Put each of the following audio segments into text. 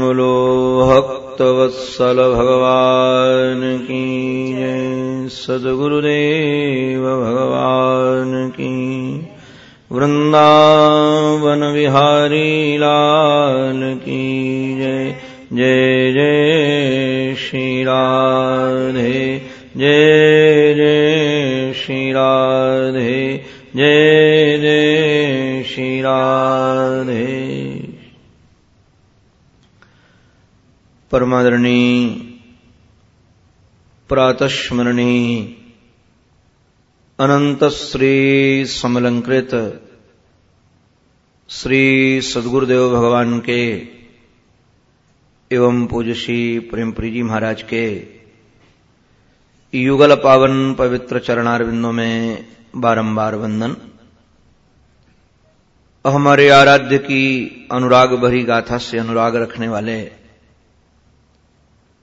बोलो भक्तवत्सल भगवान की सदगुरुदेव परमादरणी, प्रातस्मरणी अनंत श्री समलंकृत श्री सदगुरुदेव भगवान के एवं पूज्य श्री प्रेमप्री जी महाराज के युगल पावन पवित्र चरणारविंदों में बारंबार वंदन। हमारे आराध्य की अनुराग भरी गाथा से अनुराग रखने वाले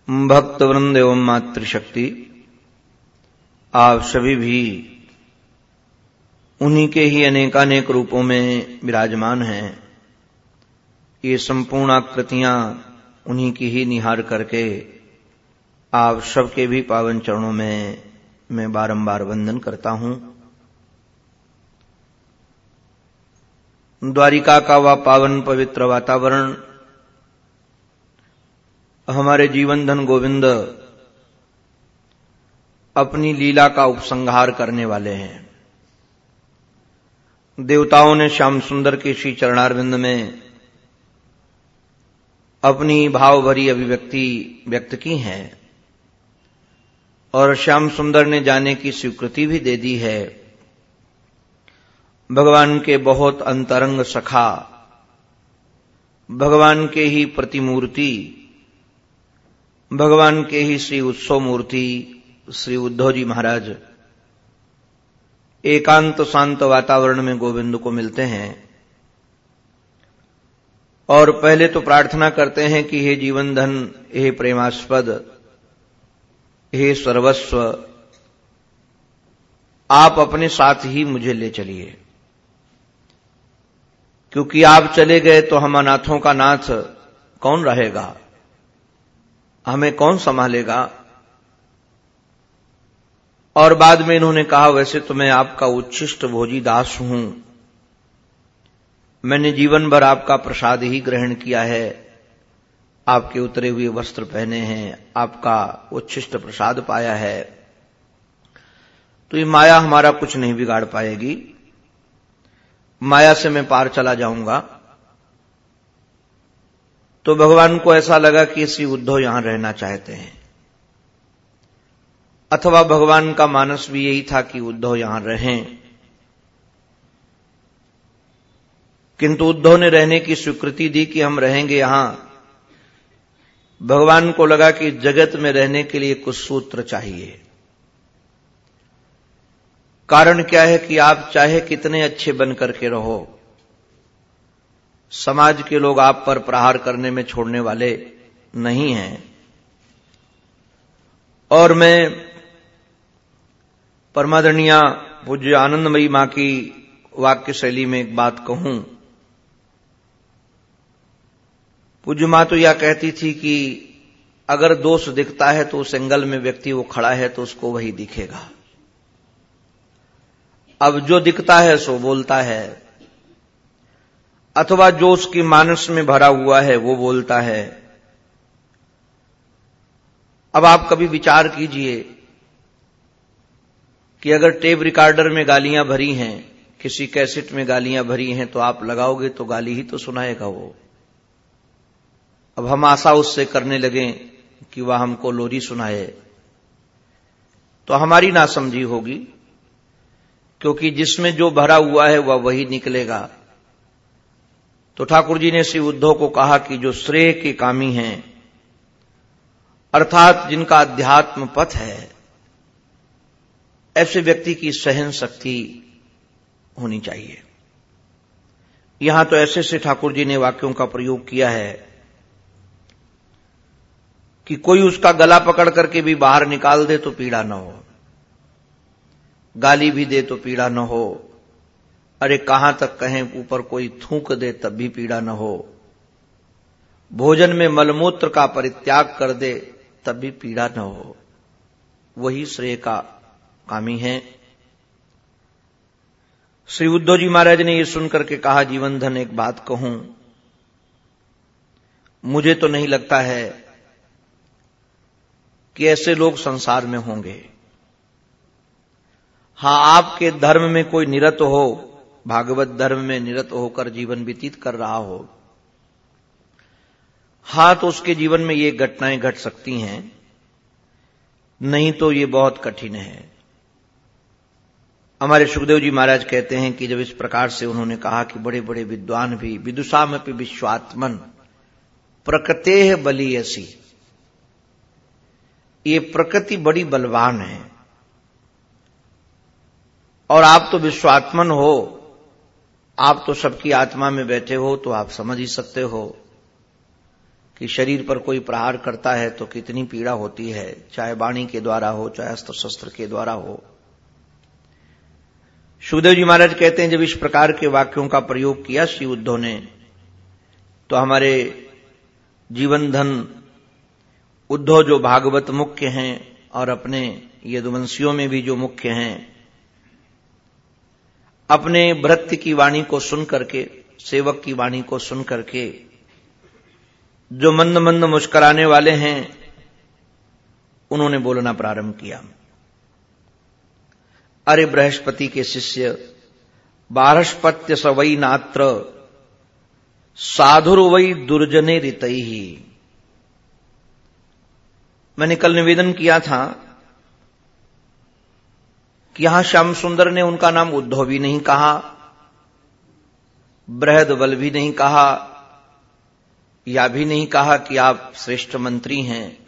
भक्त वृंद एवं मातृशक्ति। आप सभी भी उन्हीं के ही अनेकानेक रूपों में विराजमान हैं। ये संपूर्ण आकृतियाँ उन्हीं की ही निहार करके आप सबके भी पावन चरणों में मैं बारंबार वंदन करता हूँ। द्वारिका का वह पावन पवित्र वातावरण हमारे जीवन धन गोविंद अपनी लीला का उपसंहार करने वाले हैं। देवताओं ने श्याम सुंदर के श्री चरणारविंद में अपनी भाव भरी अभिव्यक्ति व्यक्त की है और श्याम सुंदर ने जाने की स्वीकृति भी दे दी है। भगवान के बहुत अंतरंग सखा, भगवान के ही प्रतिमूर्ति भगवान के ही श्री उत्सव मूर्ति, श्री उद्धव जी महाराज, एकांत शांत वातावरण में गोविंद को मिलते हैं। और पहले तो प्रार्थना करते हैं कि हे जीवन धन, हे प्रेमास्पद, हे सर्वस्व, आप अपने साथ ही मुझे ले चलिए। क्योंकि आप चले गए तो हम अनाथों का नाथ कौन रहेगा? हमें कौन संभालेगा? और बाद में इन्होंने कहा, वैसे तो मैं आपका उच्छिष्ट भोजी दास हूँ। मैंने जीवन भर आपका प्रसाद ही ग्रहण किया है। आपके उतरे हुए वस्त्र पहने हैं, आपका उच्छिष्ट प्रसाद पाया है। तो ये माया हमारा कुछ नहीं बिगाड़ पाएगी। माया से मैं पार चला जाऊँगा। तो भगवान को ऐसा लगा कि श्री उद्धव यहाँ रहना चाहते हैं। अथवा भगवान का मानस भी यही था कि उद्धव यहाँ रहें। किंतु उद्धव ने रहने की स्वीकृति दी कि हम रहेंगे यहाँ। भगवान को लगा कि जगत में रहने के लिए कुछ सूत्र चाहिए। कारण क्या है कि आप चाहे कितने अच्छे बन करके रहो। समाज के लोग आप पर प्रहार करने में छोड़ने वाले नहीं हैं। और मैं परमादरणिया पूज्य आनंदमयी माँ की वाक्य शैली में एक बात कहूँ। पूज्य माँ तो यह कहती थी कि अगर दोष दिखता है तो उस एंगल में व्यक्ति वो खड़ा है तो उसको वही दिखेगा। अब जो दिखता है सो बोलता है। अथवा जो उसकी मानस में भरा हुआ है, वो बोलता है। अब आप कभी विचार कीजिए कि अगर टेप रिकॉर्डर में गालियाँ भरी हैं, किसी कैसेट में गालियाँ भरी हैं तो आप लगाओगे तो गाली ही तो सुनाएगा वो। अब हम आशा उससे करने लगे कि वह हमको लोरी सुनाए। तो हमारी नासमझी होगी, क्योंकि जिसमें जो भरा हुआ है, वह वही निकलेगा। तो ठाकुर जी ने श्री उद्धव को कहा कि जो श्रेय के कामी हैं, अर्थात जिनका अध्यात्म पथ है, ऐसे व्यक्ति की सहन शक्ति होनी चाहिए। यहाँ तो ऐसे से ठाकुर जी ने वाक्यों का प्रयोग किया है कि कोई उसका गला पकड़ करके भी बाहर निकाल दे तो पीड़ा न हो, गाली भी दे तो पीड़ा न हो अरे कहाँ तक कहें, ऊपर कोई थूक दे तब भी पीड़ा न हो। भोजन में मलमूत्र का परित्याग कर दे तब भी पीड़ा न हो। वही श्रेय का कामी है। श्री उद्धव जी महाराज ने यह सुनकर के कहा जीवन धन एक बात कहूँ, मुझे तो नहीं लगता है कि ऐसे लोग संसार में होंगे। हाँ, आपके धर्म में कोई निरत हो भागवत धर्म में निरत होकर जीवन व्यतीत कर रहा हो, हाँ तो उसके जीवन में ये घटनाएँ घट सकती हैं, नहीं तो ये बहुत कठिन है। हमारे सुखदेव जी महाराज कहते हैं कि जब इस प्रकार से उन्होंने कहा कि बड़े बड़े विद्वान भी विदुषाम विश्वात्मन, प्रकृते बली ऐसी ये प्रकृति बड़ी बलवान है। और आप तो विश्वात्मन हो आप तो सबकी आत्मा में बैठे हो तो आप समझ ही सकते हो कि शरीर पर कोई प्रहार करता है तो कितनी पीड़ा होती है, चाहे वाणी के द्वारा हो, चाहे अस्त्र शस्त्र के द्वारा हो। सुखदेव जी महाराज कहते हैं, जब इस प्रकार के वाक्यों का प्रयोग किया श्री उद्धव ने तो हमारे जीवन धन उद्धव जो भागवत मुख्य हैं और अपने यदुवंशियों में भी जो मुख्य हैं अपने भृत्य की वाणी को सुन करके, सेवक की वाणी को सुन करके, जो मंद मंद मुस्कराने वाले हैं, उन्होंने बोलना प्रारंभ किया। अरे बृहस्पति के शिष्य, बारहस्पत्य सवई नात्र, साधुर वही दुर्जने रितई ही मैंने कल निवेदन किया था कि यहाँ श्याम सुंदर ने उनका नाम उद्धव भी नहीं कहा, बृहद बल भी नहीं कहा, या भी नहीं कहा कि आप श्रेष्ठ मंत्री हैं।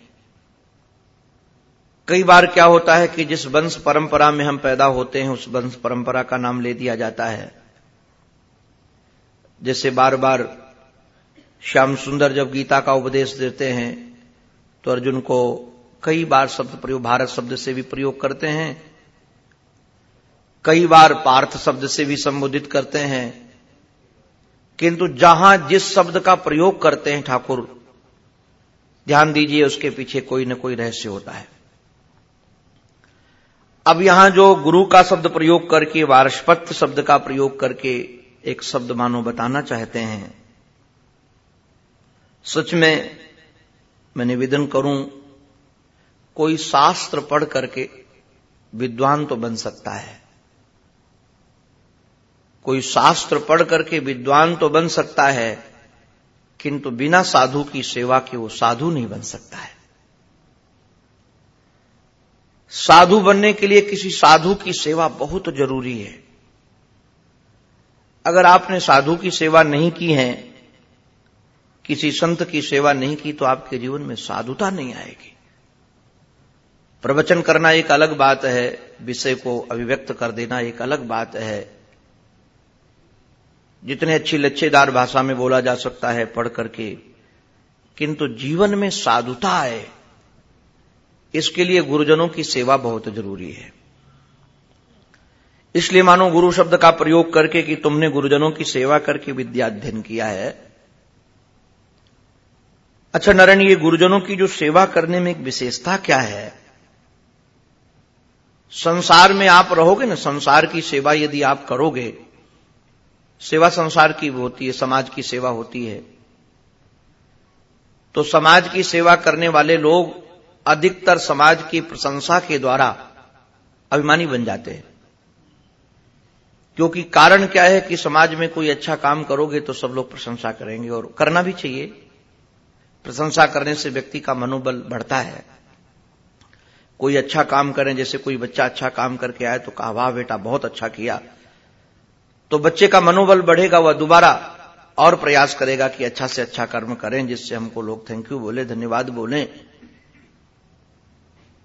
कई बार क्या होता है कि जिस वंश परंपरा में हम पैदा होते हैं, उस वंश परंपरा का नाम ले दिया जाता है। जैसे बार बार श्याम सुंदर जब गीता का उपदेश देते हैं तो अर्जुन को कई बार शब्द प्रयोग, भारत शब्द से भी प्रयोग करते हैं। कई बार पार्थ शब्द से भी संबोधित करते हैं। किंतु जहाँ जिस शब्द का प्रयोग करते हैं ठाकुर, ध्यान दीजिए उसके पीछे कोई न कोई रहस्य होता है। अब यहाँ जो गुरु का शब्द प्रयोग करके वारस्पत्य शब्द का प्रयोग करके एक शब्द मानो बताना चाहते हैं। सच में मैं निवेदन करूँ, कोई शास्त्र पढ़ करके विद्वान तो बन सकता है। कोई शास्त्र पढ़ करके विद्वान तो बन सकता है, किंतु बिना साधु की सेवा के वो साधु नहीं बन सकता है। साधु बनने के लिए किसी साधु की सेवा बहुत ज़रूरी है। अगर आपने साधु की सेवा नहीं की है, किसी संत की सेवा नहीं की तो आपके जीवन में साधुता नहीं आएगी। प्रवचन करना एक अलग बात है, विषय को अभिव्यक्त कर देना एक अलग बात है। जितने अच्छी लच्छेदार भाषा में बोला जा सकता है पढ़ करके, किंतु जीवन में साधुता आए इसके लिए गुरुजनों की सेवा बहुत ज़रूरी है। इसलिए मानो गुरु शब्द का प्रयोग करके कि तुमने गुरुजनों की सेवा करके विद्या अध्ययन किया है। अच्छा नरण ये गुरुजनों की जो सेवा करने में एक विशेषता क्या है? संसार में आप रहोगे ना, संसार की सेवा यदि आप करोगे सेवा संसार की होती है, समाज की सेवा होती है। तो समाज की सेवा करने वाले लोग अधिकतर समाज की प्रशंसा के द्वारा अभिमानी बन जाते हैं। क्योंकि कारण क्या है कि समाज में कोई अच्छा काम करोगे तो सब लोग प्रशंसा करेंगे और करना भी चाहिए। प्रशंसा करने से व्यक्ति का मनोबल बढ़ता है। कोई अच्छा काम करें, जैसे कोई बच्चा अच्छा काम करके आए तो कहा, वाह बेटा, बहुत अच्छा किया। तो बच्चे का मनोबल बढ़ेगा, वह दोबारा और प्रयास करेगा कि अच्छा से अच्छा कर्म करें, जिससे हमको लोग थैंक यू बोले, धन्यवाद बोले।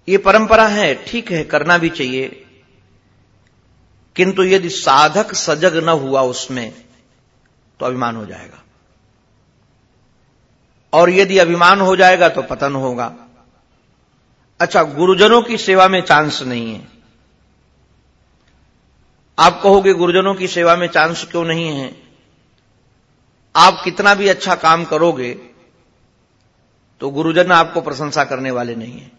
ये परंपरा है, ठीक है, करना भी चाहिए। किंतु यदि साधक सजग न हुआ उसमें तो अभिमान हो जाएगा। और यदि अभिमान हो जाएगा तो पतन होगा। अच्छा गुरुजनों की सेवा में चांस नहीं है। आप कहोगे गुरुजनों की सेवा में चांस क्यों नहीं है? आप कितना भी अच्छा काम करोगे तो गुरुजन आपको प्रशंसा करने वाले नहीं है।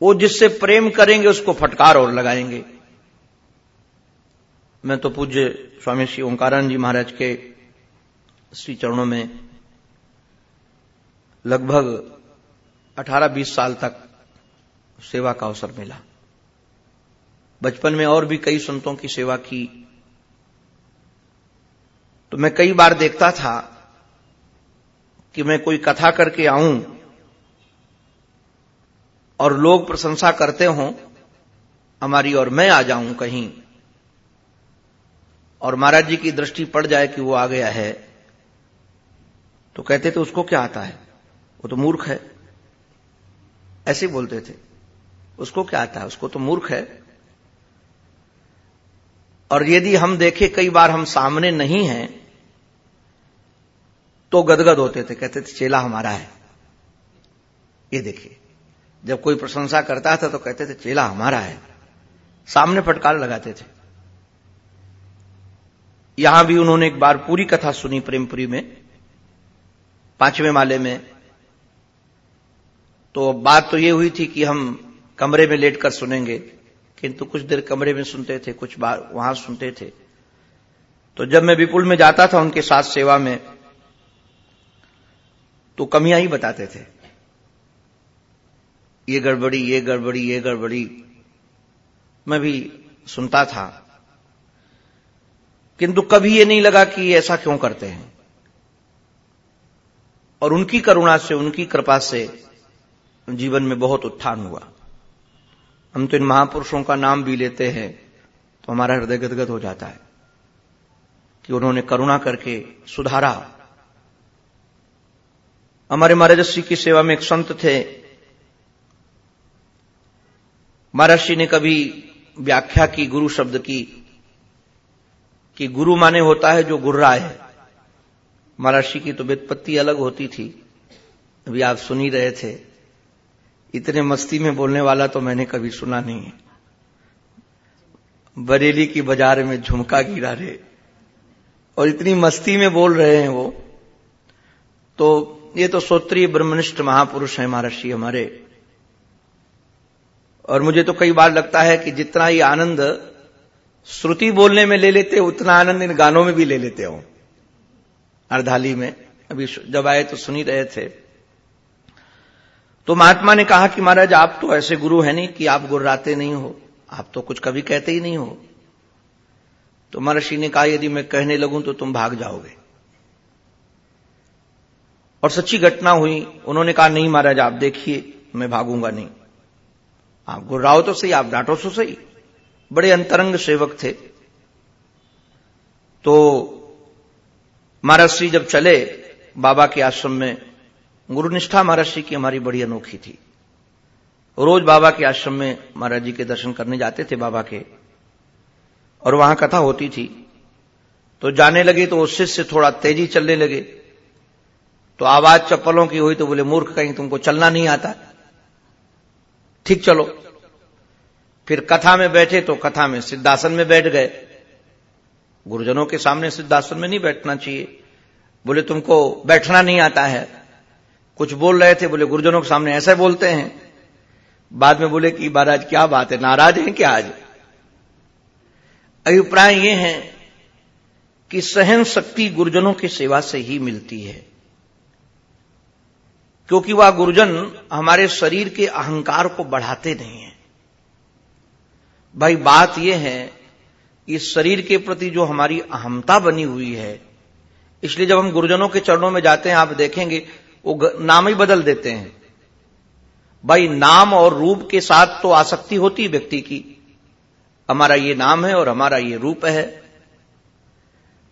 वो जिससे प्रेम करेंगे, उसको फटकार और लगाएँगे। मैं तो पूज्य स्वामी श्री ओंकारानंद जी महाराज के श्री चरणों में लगभग 18-20 साल तक सेवा का अवसर मिला। बचपन में और भी कई संतों की सेवा की। तो मैं कई बार देखता था कि मैं कोई कथा करके आऊँ और लोग प्रशंसा करते हों, हमारी और मैं आ जाऊँ कहीं और महाराज जी की दृष्टि पड़ जाए कि वो आ गया है तो कहते थे, उसको क्या आता है? वो तो मूर्ख है। ऐसे बोलते थे, उसको क्या आता है? उसको तो मूर्ख है। और यदि हम देखें कई बार हम सामने नहीं हैं तो गदगद होते थे, कहते थे, चेला हमारा है। ये देखिए, जब कोई प्रशंसा करता था तो कहते थे, चेला हमारा है। सामने फटकार लगाते थे। यहाँ भी उन्होंने एक बार पूरी कथा सुनी प्रेमपुरी में, पाँचवें माले में। तो बात तो ये हुई थी कि हम कमरे में लेटकर सुनेंगे। किंतु कुछ देर कमरे में सुनते थे, कुछ बार वहाँ सुनते थे। तो जब मैं विपुल में जाता था उनके साथ सेवा में तो कमियाँ ही बताते थे। ये गड़बड़ी ये गड़बड़ी ये गड़बड़ी। मैं भी सुनता था। किंतु कभी ये नहीं लगा कि ऐसा क्यों करते हैं। और उनकी करुणा से, उनकी कृपा से जीवन में बहुत उत्थान हुआ। हम तो इन महापुरुषों का नाम भी लेते हैं तो हमारा हृदय गदगद हो जाता है कि उन्होंने करुणा करके सुधारा। हमारे महाराजस्वी की सेवा में एक संत थे। महर्षि ने कभी व्याख्या की, गुरु शब्द की, कि गुरु माने होता है जो गुर्रा है। महर्षि की तो व्युत्पत्ति अलग होती थी, अभी आप सुन ही रहे थे। इतने मस्ती में बोलने वाला तो मैंने कभी सुना नहीं है। बरेली की बाज़ार में झुमका गिरा रहे। और इतनी मस्ती में बोल रहे हैं वो। तो ये तो सोत्रीय ब्रह्मनिष्ठ महापुरुष है महर्षि हमारे। और मुझे तो कई बार लगता है कि जितना ही आनंद श्रुति बोलने में ले लेते, उतना आनंद इन गानों में भी ले लेते हो। अर्धाली में। अभी जब आए तो सुनी रहे थे। तो महात्मा ने कहा कि महाराज, आप तो ऐसे गुरु हैं नहीं कि आप गुर्राते नहीं हो। आप तो कुछ कभी कहते ही नहीं हो। तो महर्षि ने कहा, यदि मैं कहने लगूं तो तुम भाग जाओगे। और सच्ची घटना हुई। उन्होंने कहा, नहीं महाराज, आप देखिए, मैं भागूँगा नहीं। आप गुर्राओ तो सही, आप डांटो तो सही। बड़े अंतरंग सेवक थे। तो महाराज श्री जब चले बाबा के आश्रम में गुरुनिष्ठा महाराज जी की हमारी बड़ी अनोखी थी। रोज बाबा के आश्रम में महाराज जी के दर्शन करने जाते थे बाबा के, और वहाँ कथा होती थी। तो जाने लगे तो उससे से थोड़ा तेज़ी चलने लगे। तो आवाज़ चप्पलों की हुई तो बोले, मूर्ख, कहीं तुमको चलना नहीं आता। ठीक, चलो। फिर कथा में बैठे तो कथा में सिद्धासन में बैठ गए। गुरुजनों के सामने सिद्धासन में नहीं बैठना चाहिए। बोले, तुमको बैठना नहीं आता है। कुछ बोल रहे थे, बोले, गुरुजनों के सामने ऐसे बोलते हैं। बाद में बोले कि, महाराज, क्या बात है? नाराज़ हैं क्या आज? अभिप्राय ये है कि सहन शक्ति गुरुजनों की सेवा से ही मिलती है। क्योंकि वह गुरुजन हमारे शरीर के अहंकार को बढ़ाते नहीं है। भाई, बात यह है, इस शरीर के प्रति जो हमारी अहमता बनी हुई है, इसलिए जब हम गुरुजनों के चरणों में जाते हैं, आप देखेंगे वो नाम ही बदल देते हैं। भाई, नाम और रूप के साथ तो आसक्ति होती व्यक्ति की। हमारा ये नाम है और हमारा ये रूप है।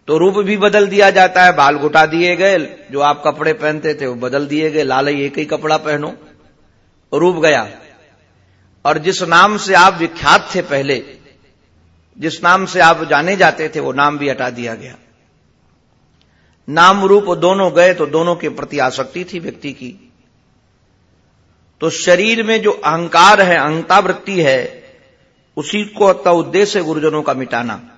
तो रूप भी बदल दिया जाता है। बाल घुटा दिए गए, जो आप कपड़े पहनते थे, वो बदल दिए गए। लाल एक ही कपड़ा पहनो रूप गया। और जिस नाम से आप विख्यात थे पहले, जिस नाम से आप जाने जाते थे, वो नाम भी हटा दिया गया। नाम रूप दोनों गए तो दोनों के प्रति आसक्ति थी व्यक्ति की। तो शरीर में जो अहंकार है, अहंता वृत्ति है, उसी को अतः उद्देश्य गुरुजनों का मिटाना।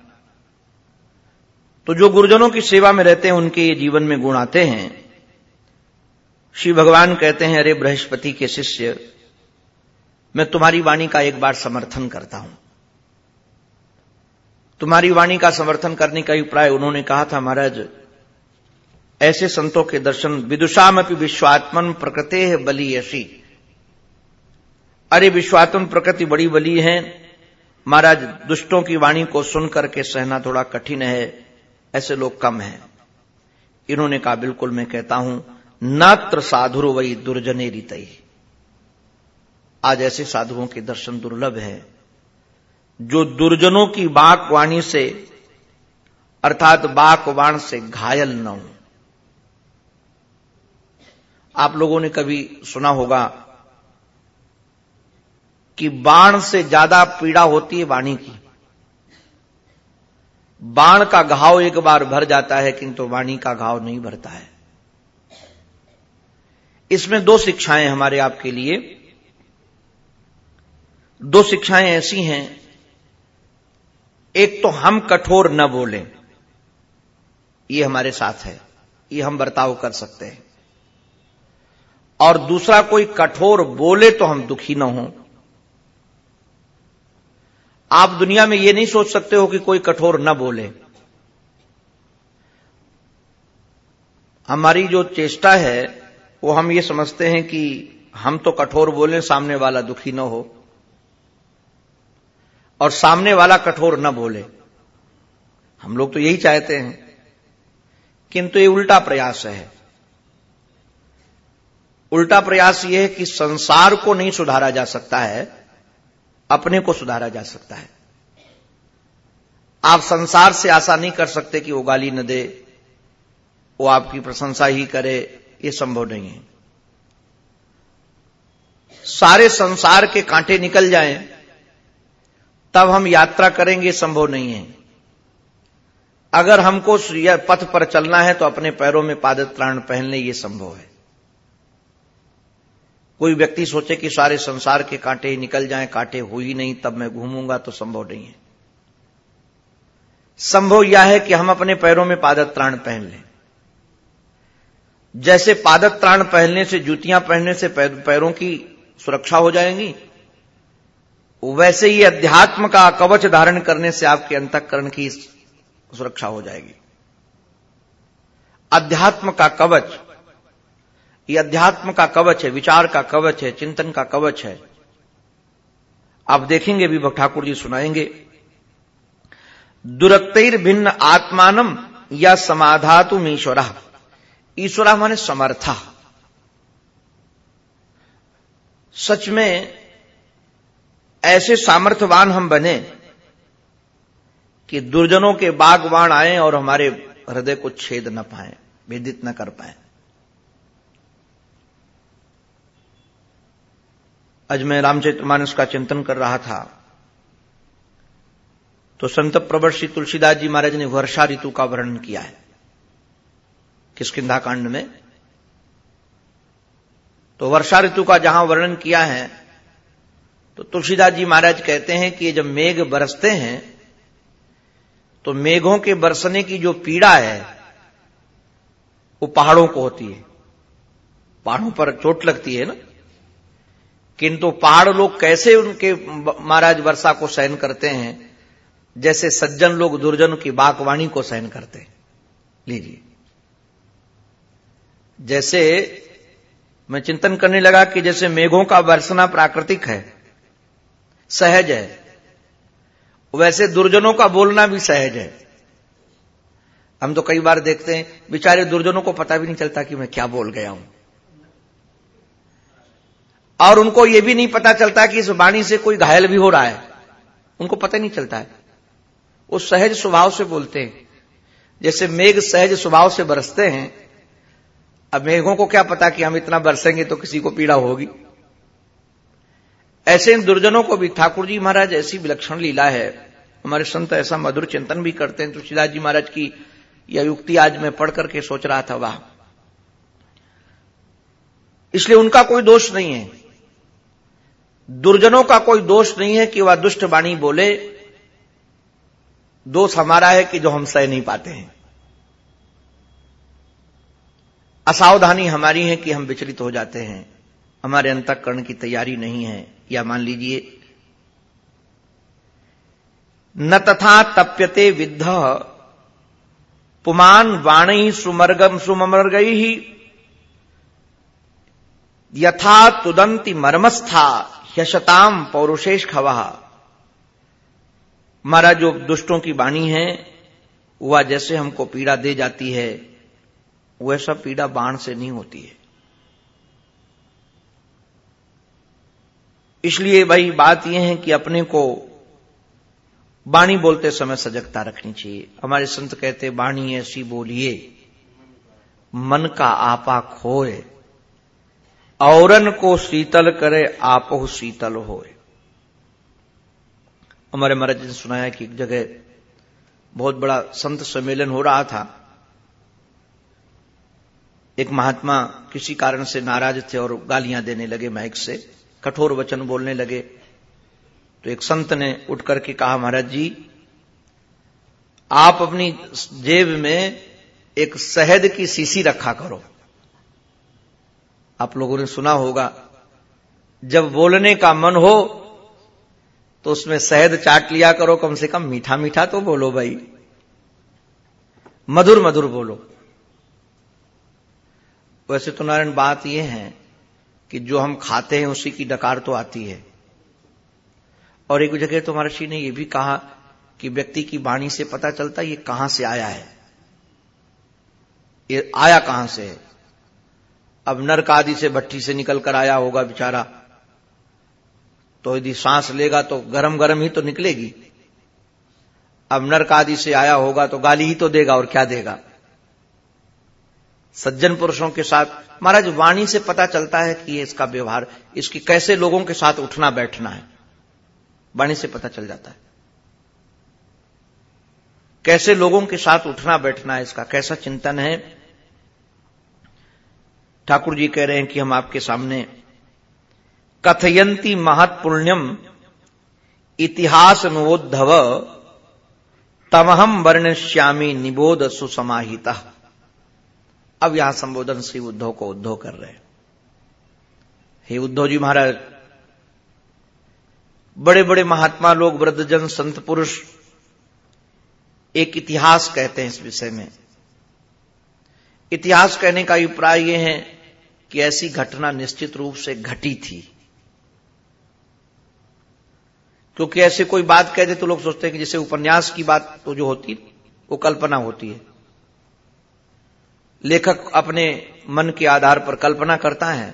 तो जो गुरुजनों की सेवा में रहते हैं, उनके ये जीवन में गुण आते हैं। श्री भगवान कहते हैं, अरे बृहस्पति के शिष्य, मैं तुम्हारी वाणी का एक बार समर्थन करता हूँ। तुम्हारी वाणी का समर्थन करने का अभिप्राय उन्होंने कहा था, महाराज ऐसे संतों के दर्शन विदुषाम अपनी विश्वात्मन प्रकृति है बली यशी अरे विश्वात्म प्रकृति बड़ी बली है। महाराज, दुष्टों की वाणी को सुनकर के सहना थोड़ा कठिन है। ऐसे लोग कम हैं। इन्होंने कहा, बिल्कुल मैं कहता हूँ, नात्र साधुर वही दुर्जने रीतई आज ऐसे साधुओं के दर्शन दुर्लभ है। जो दुर्जनों की बाक वाणी से, अर्थात बाक वाण से घायल न हो। आप लोगों ने कभी सुना होगा कि बाण से ज़्यादा पीड़ा होती है वाणी की। बाण का घाव एक बार भर जाता है, किंतु वाणी का घाव नहीं भरता है। इसमें दो शिक्षाएँ हमारे आपके लिए। दो शिक्षाएँ ऐसी हैं। एक तो हम कठोर न बोलें। ये हमारे साथ है। ये हम बर्ताव कर सकते हैं। और दूसरा कोई कठोर बोले तो हम दुखी न हो। आप दुनिया में यह नहीं सोच सकते हो कि कोई कठोर न बोले। हमारी जो चेष्टा है, वो हम ये समझते हैं कि हम तो कठोर बोले, सामने वाला दुखी न हो। और सामने वाला कठोर न बोले। हम लोग तो यही चाहते हैं। किंतु ये उल्टा प्रयास है। उल्टा प्रयास यह है कि संसार को नहीं सुधारा जा सकता है, अपने को सुधारा जा सकता है। आप संसार से आशा नहीं कर सकते कि वो गाली न दे, वो आपकी प्रशंसा ही करे, ये संभव नहीं है। सारे संसार के कांटे निकल जाएँ, तब हम यात्रा करेंगे संभव नहीं है। अगर हमको पथ पर चलना है तो अपने पैरों में पादत्राण पहन ले ये संभव है। कोई व्यक्ति सोचे कि सारे संसार के कांटे निकल जाएँ, कांटे हो ही नहीं, तब मैं घूमूँगा तो संभव नहीं है। संभव यह है कि हम अपने पैरों में पादत त्राण पहन लें। जैसे पादत त्राण पहनने से, जूतियाँ पहनने से पैरों की सुरक्षा हो जाएँगी, वैसे ही अध्यात्म का कवच धारण करने से आपके अंतकरण की सुरक्षा हो जाएगी। अध्यात्म का कवच ये अध्यात्म का कवच है, विचार का कवच है, चिंतन का कवच है। आप देखेंगे भी ठाकुर जी सुनाएँगे। दुरक्तर भिन्न आत्मानम या समाधातु ईश्वर। ईश्वरा माने समर्था। सच में ऐसे सामर्थ्यवान हम बने कि दुर्जनों के बागवान आए और हमारे हृदय को छेद न पाए, भेदित न कर पाए। आज मैं रामचरित मानस का चिंतन कर रहा था। तो संत प्रवर श्री तुलसीदास जी महाराज ने वर्षा ऋतु का वर्णन किया है। किसकिधा कांड में? तो वर्षा ऋतु का जहाँ वर्णन किया है तो तुलसीदास जी महाराज कहते हैं कि जब मेघ बरसते हैं तो मेघों के बरसने की जो पीड़ा है, वो पहाड़ों को होती है। पहाड़ों पर चोट लगती है ना? किंतु पहाड़ लोग कैसे उनके महाराज वर्षा को सहन करते हैं? जैसे सज्जन लोग दुर्जन की बागवाणी को सहन करते हैं। लीजिए। जैसे मैं चिंतन करने लगा कि जैसे मेघों का बरसना प्राकृतिक है, सहज है, वैसे दुर्जनों का बोलना भी सहज है। हम तो कई बार देखते हैं, बेचारे दुर्जनों को पता भी नहीं चलता कि मैं क्या बोल गया हूँ। और उनको यह भी नहीं पता चलता कि इस वाणी से कोई घायल भी हो रहा है। उनको पता नहीं चलता है। वो सहज स्वभाव से बोलते हैं। जैसे मेघ सहज स्वभाव से बरसते हैं, अब मेघों को क्या पता कि हम इतना बरसेंगे तो किसी को पीड़ा होगी? ऐसे इन दुर्जनों को भी ठाकुर जी महाराज ऐसी विलक्षण लीला है। हमारे संत ऐसा मधुर चिंतन भी करते हैं। तुलसीदास जी महाराज की यह युक्ति आज मैं पढ़ करके सोच रहा था, वाह। इसलिए उनका कोई दोष नहीं है। दुर्जनों का कोई दोष नहीं है कि वह दुष्ट वाणी बोले। दोष हमारा है कि जो हम सह नहीं पाते हैं। असावधानी हमारी है कि हम विचलित हो जाते हैं। हमारे अंतकरण की तैयारी नहीं है। या मान लीजिए, न तथा तप्यते विद्ध, पुमान वाणी सुमर्गम ही यथा तुदंती मर्मस्था। यशताम पौरुषेश खवा। हमारा जो दुष्टों की वाणी है, वह जैसे हमको पीड़ा दे जाती है, वह सब पीड़ा बाण से नहीं होती है। इसलिए भाई बात यह है कि अपने को बाणी बोलते समय सजगता रखनी चाहिए। हमारे संत कहते बाणी ऐसी बोलिए, मन का आपा खोए। औरन को शीतल करे, आप शीतल होए। हमारे महाराज ने सुनाया कि एक जगह बहुत बड़ा संत सम्मेलन हो रहा था। एक महात्मा किसी कारण से नाराज़ थे और गालियाँ देने लगे महक से, कठोर वचन बोलने लगे। तो एक संत ने उठ करके कहा, महाराज जी, आप अपनी जेब में एक शहद की सीसी रखा करो। आप लोगों ने सुना होगा, जब बोलने का मन हो तो उसमें शहद चाट लिया करो, कम से कम मीठा मीठा तो बोलो भाई। मधुर मधुर बोलो। वैसे तो नारायण, बात यह है कि जो हम खाते हैं, उसी की डकार तो आती है। और एक जगह तो महर्षि ने यह भी कहा कि व्यक्ति की वाणी से पता चलता ये कहाँ से आया है। ये आया कहाँ से है? अब नरक आदि से भट्टी से निकल कर आया होगा बेचारा। तो यदि सांस लेगा तो गरम गरम ही तो निकलेगी। अब नरक आदि से आया होगा तो गाली ही तो देगा और क्या देगा? सज्जन पुरुषों के साथ, महाराज, वाणी से पता चलता है कि इसका व्यवहार, इसकी कैसे लोगों के साथ उठना बैठना है। वाणी से पता चल जाता है। कैसे लोगों के साथ उठना बैठना है, इसका कैसा चिंतन है? ठाकुर जी कह रहे हैं कि हम आपके सामने कथयंती महत्पुण्यम इतिहास नोद्धव तमहम वर्णश्यामी निबोध सुसमाहिता। अब यहाँ संबोधन श्री उद्धव को उद्धव कर रहे हैं। हे उद्धव जी महाराज बड़े बड़े महात्मा लोग, वृद्धजन, संत पुरुष, एक इतिहास कहते हैं इस विषय में। इतिहास कहने का अभिप्राय यह है कि ऐसी घटना निश्चित रूप से घटी थी। क्योंकि ऐसे कोई बात कह दे तो लोग सोचते हैं कि जैसे उपन्यास की बात तो जो होती, वो कल्पना होती है। लेखक अपने मन के आधार पर कल्पना करता है।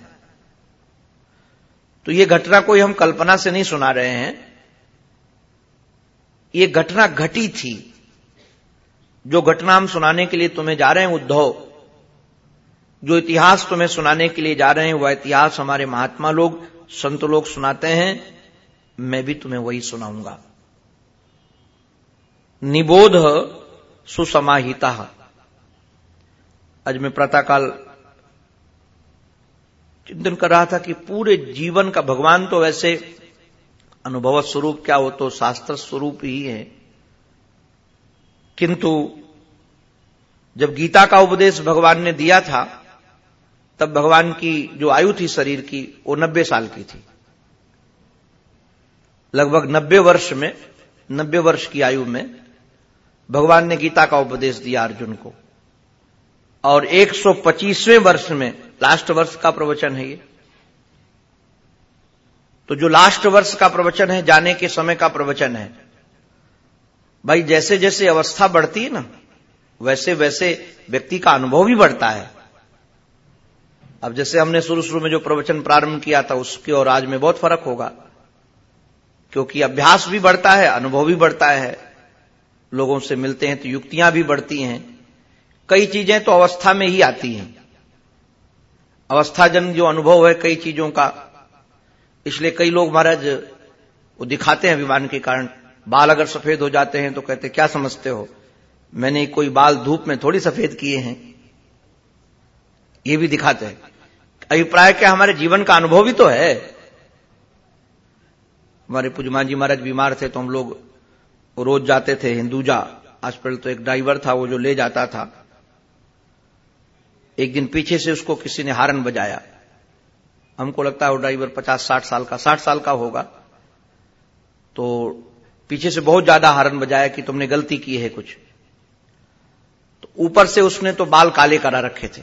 तो ये घटना कोई हम कल्पना से नहीं सुना रहे हैं। ये घटना घटी थी। जो घटना हम सुनाने के लिए तुम्हें जा रहे हैं, उद्धव जो इतिहास तुम्हें सुनाने के लिए जा रहे हैं, वह इतिहास हमारे महात्मा लोग, संत लोग सुनाते हैं। मैं भी तुम्हें वही सुनाऊँगा। निबोध सुसमाहिता। आज मैं प्रातःकाल चिंतन कर रहा था कि पूरे जीवन का भगवान तो वैसे अनुभव स्वरूप क्या हो तो शास्त्र स्वरूप ही है। किंतु जब गीता का उपदेश भगवान ने दिया था तब भगवान की जो आयु थी शरीर की, वो नब्बे साल की थी। लगभग नब्बे वर्ष में, नब्बे वर्ष की आयु में भगवान ने गीता का उपदेश दिया अर्जुन को। और 125वें वर्ष में, लास्ट वर्ष का प्रवचन है ये। तो जो लास्ट वर्ष का प्रवचन है, जाने के समय का प्रवचन है। भाई जैसे जैसे अवस्था बढ़ती है ना वैसे वैसे व्यक्ति का अनुभव भी बढ़ता है। अब जैसे हमने शुरू शुरू में जो प्रवचन प्रारंभ किया था, उसके और आज में बहुत फ़र्क होगा। क्योंकि अभ्यास भी बढ़ता है, अनुभव भी बढ़ता है, लोगों से मिलते हैं तो युक्तियाँ भी बढ़ती हैं। कई चीज़ें तो अवस्था में ही आती हैं। अवस्थाजन जो अनुभव है कई चीज़ों का, इसलिए कई लोग महाराज, वो दिखाते हैं अभिमान के कारण, बाल अगर सफ़ेद हो जाते हैं तो कहते, क्या समझते हो? मैंने कोई बाल धूप में थोड़ी सफ़ेद किए हैं। ये भी दिखाते हैं। अभिप्राय क्या हमारे जीवन का अनुभव ही तो है? हमारे पुजमान जी महाराज बीमार थे तो हम लोग रोज जाते थे, हिंदूजा हॉस्पिटल तो एक ड्राइवर था, वो जो ले जाता था। एक दिन पीछे से उसको किसी ने हारन बजाया। हमको लगता है वो ड्राइवर पचास, साठ साल का, साठ साल का होगा। तो पीछे से बहुत ज़्यादा हारन बजाया कि तुमने गलती की है कुछ। तो ऊपर से उसने तो बाल काले करा रखे थे।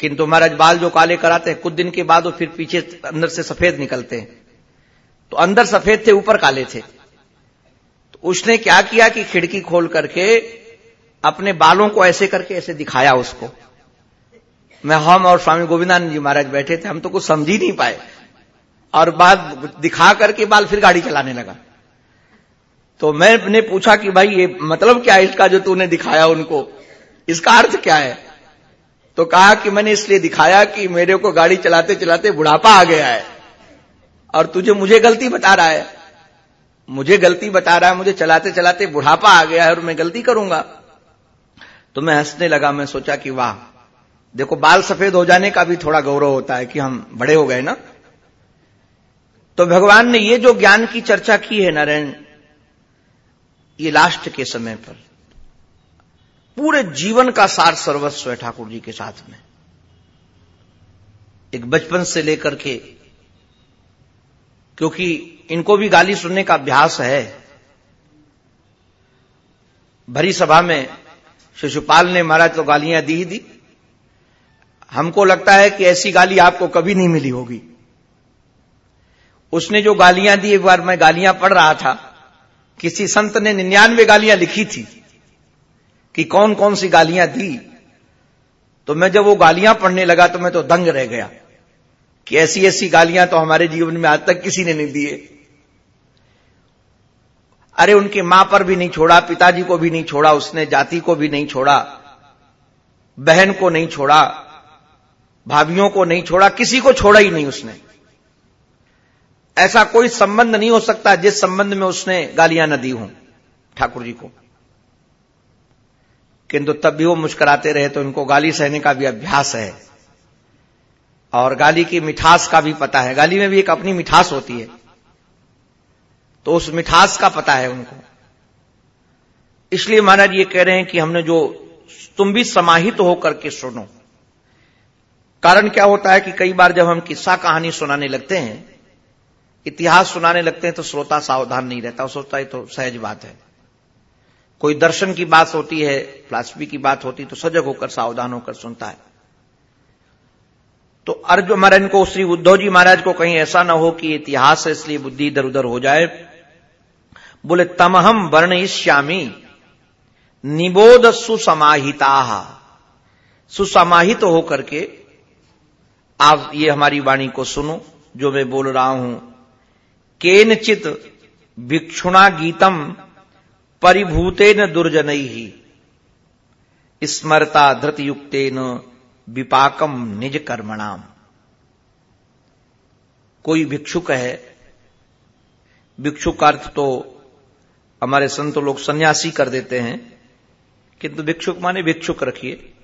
किंतु महाराज, बाल जो काले कराते हैं, कुछ दिन के बाद वो फिर पीछे अंदर से सफ़ेद निकलते हैं। तो अंदर सफ़ेद थे, ऊपर काले थे। तो उसने क्या किया कि खिड़की खोल करके अपने बालों को ऐसे करके ऐसे दिखाया उसको। मैं, हम और स्वामी गोविंदानंद जी महाराज बैठे थे, हम तो कुछ समझ ही नहीं पाए। और बाद दिखा करके बाल फिर गाड़ी चलाने लगा। तो मैंने पूछा कि भाई, ये मतलब क्या है इसका जो तूने दिखाया उनको? इसका अर्थ क्या है? तो कहा कि मैंने इसलिए दिखाया कि मेरे को गाड़ी चलाते चलाते बुढ़ापा आ गया है। और तुझे मुझे गलती बता रहा है। मुझे गलती बता रहा है, मुझे चलाते चलाते बुढ़ापा आ गया है और मैं गलती करूँगा। तो मैं हंसने लगा, मैं सोचा कि वाह, देखो बाल सफ़ेद हो जाने का भी थोड़ा गौरव होता है कि हम बड़े हो गए ना। तो भगवान ने ये जो ज्ञान की चर्चा की है नारायण, ये लास्ट के समय पर पूरे जीवन का सार सर्वस्व है ठाकुर जी के साथ में। एक बचपन से लेकर के, क्योंकि इनको भी गाली सुनने का अभ्यास है। भरी सभा में शिशुपाल ने महाराज तो गालियाँ दी ही दी। हमको लगता है कि ऐसी गाली आपको कभी नहीं मिली होगी। उसने जो गालियाँ दी, एक बार मैं गालियाँ पढ़ रहा था, किसी संत ने निन्यानवे गालियाँ लिखी थी। कि कौन कौन सी गालियाँ दी? तो मैं जब वो गालियाँ पढ़ने लगा तो मैं तो दंग रह गया कि ऐसी ऐसी गालियाँ तो हमारे जीवन में आज तक किसी ने नहीं दिए अरे उनके माँ पर भी नहीं छोड़ा, पिताजी को भी नहीं छोड़ा, उसने जाति को भी नहीं छोड़ा, बहन को नहीं छोड़ा भाभियों को नहीं छोड़ा, किसी को छोड़ा ही नहीं उसने। ऐसा कोई संबंध नहीं हो सकता जिस संबंध में उसने गालियाँ न दी हूँ, ठाकुर जी को। किंतु तब भी वो मुस्कराते रहे तो उनको गाली सहने का भी अभ्यास है। और गाली की मिठास का भी पता है। गाली में भी एक अपनी मिठास होती है। तो उस मिठास का पता है उनको। इसलिए महाराज ये कह रहे हैं कि हमने जो तुम भी समाहित तो होकर के सुनो। कारण क्या होता है कि कई बार जब हम किस्सा कहानी सुनाने लगते हैं, इतिहास सुनाने लगते हैं तो श्रोता सावधान नहीं रहता। सोचता है तो सहज बात है। कोई दर्शन की बात होती है फिलासफी की बात होती तो सजग होकर, सावधान होकर सुनता है। तो अर्ज़ महाराज को, श्री उद्धव जी महाराज को कहीं ऐसा ना हो कि इतिहास है इसलिए बुद्धि इधर उधर हो जाए। बोले तमहम वर्ण श्यामी निबोध सुसमाहिता। सुसमाहित होकर के आप ये हमारी वाणी को सुनो, जो मैं बोल रहा हूँ। केनचित भिक्षुणा गीतम परिभूतेन दुर्जन। ही स्मरता धृत धृतयुक्तेन विपाकम निज कर्मणाम कोई भिक्षुक है, भिक्षुक अर्थ तो हमारे संत लोग सन्यासी कर देते हैं, किंतु भिक्षुक माने भिक्षुक रखिए।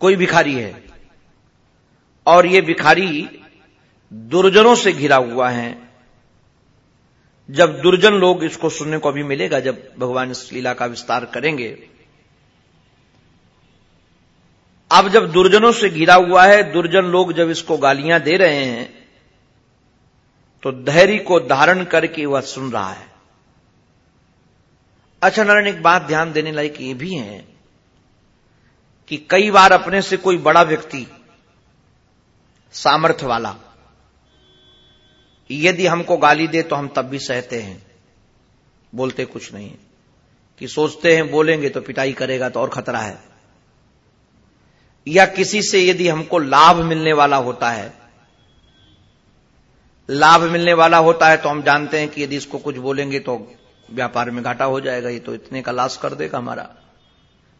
कोई भिखारी है, और ये भिखारी दुर्जनों से घिरा हुआ है जब दुर्जन लोग इसको सुनने को अभी मिलेगा, जब भगवान इस लीला का विस्तार करेंगे। अब जब दुर्जनों से घिरा हुआ है, दुर्जन लोग जब इसको गालियाँ दे रहे हैं तो धैर्य को धारण करके वह सुन रहा है। अच्छा नारायण, एक बात ध्यान देने लायक ये भी है कि कई बार अपने से कोई बड़ा व्यक्ति, सामर्थ्य वाला यदि हमको गाली दे तो हम तब भी सहते हैं। बोलते कुछ नहीं कि सोचते हैं, बोलेंगे तो पिटाई करेगा तो और खतरा है। या किसी से यदि हमको लाभ मिलने वाला होता है, लाभ मिलने वाला होता है तो हम जानते हैं कि यदि इसको कुछ बोलेंगे तो व्यापार में घाटा हो जाएगा, ये तो इतने का लाश कर देगा हमारा।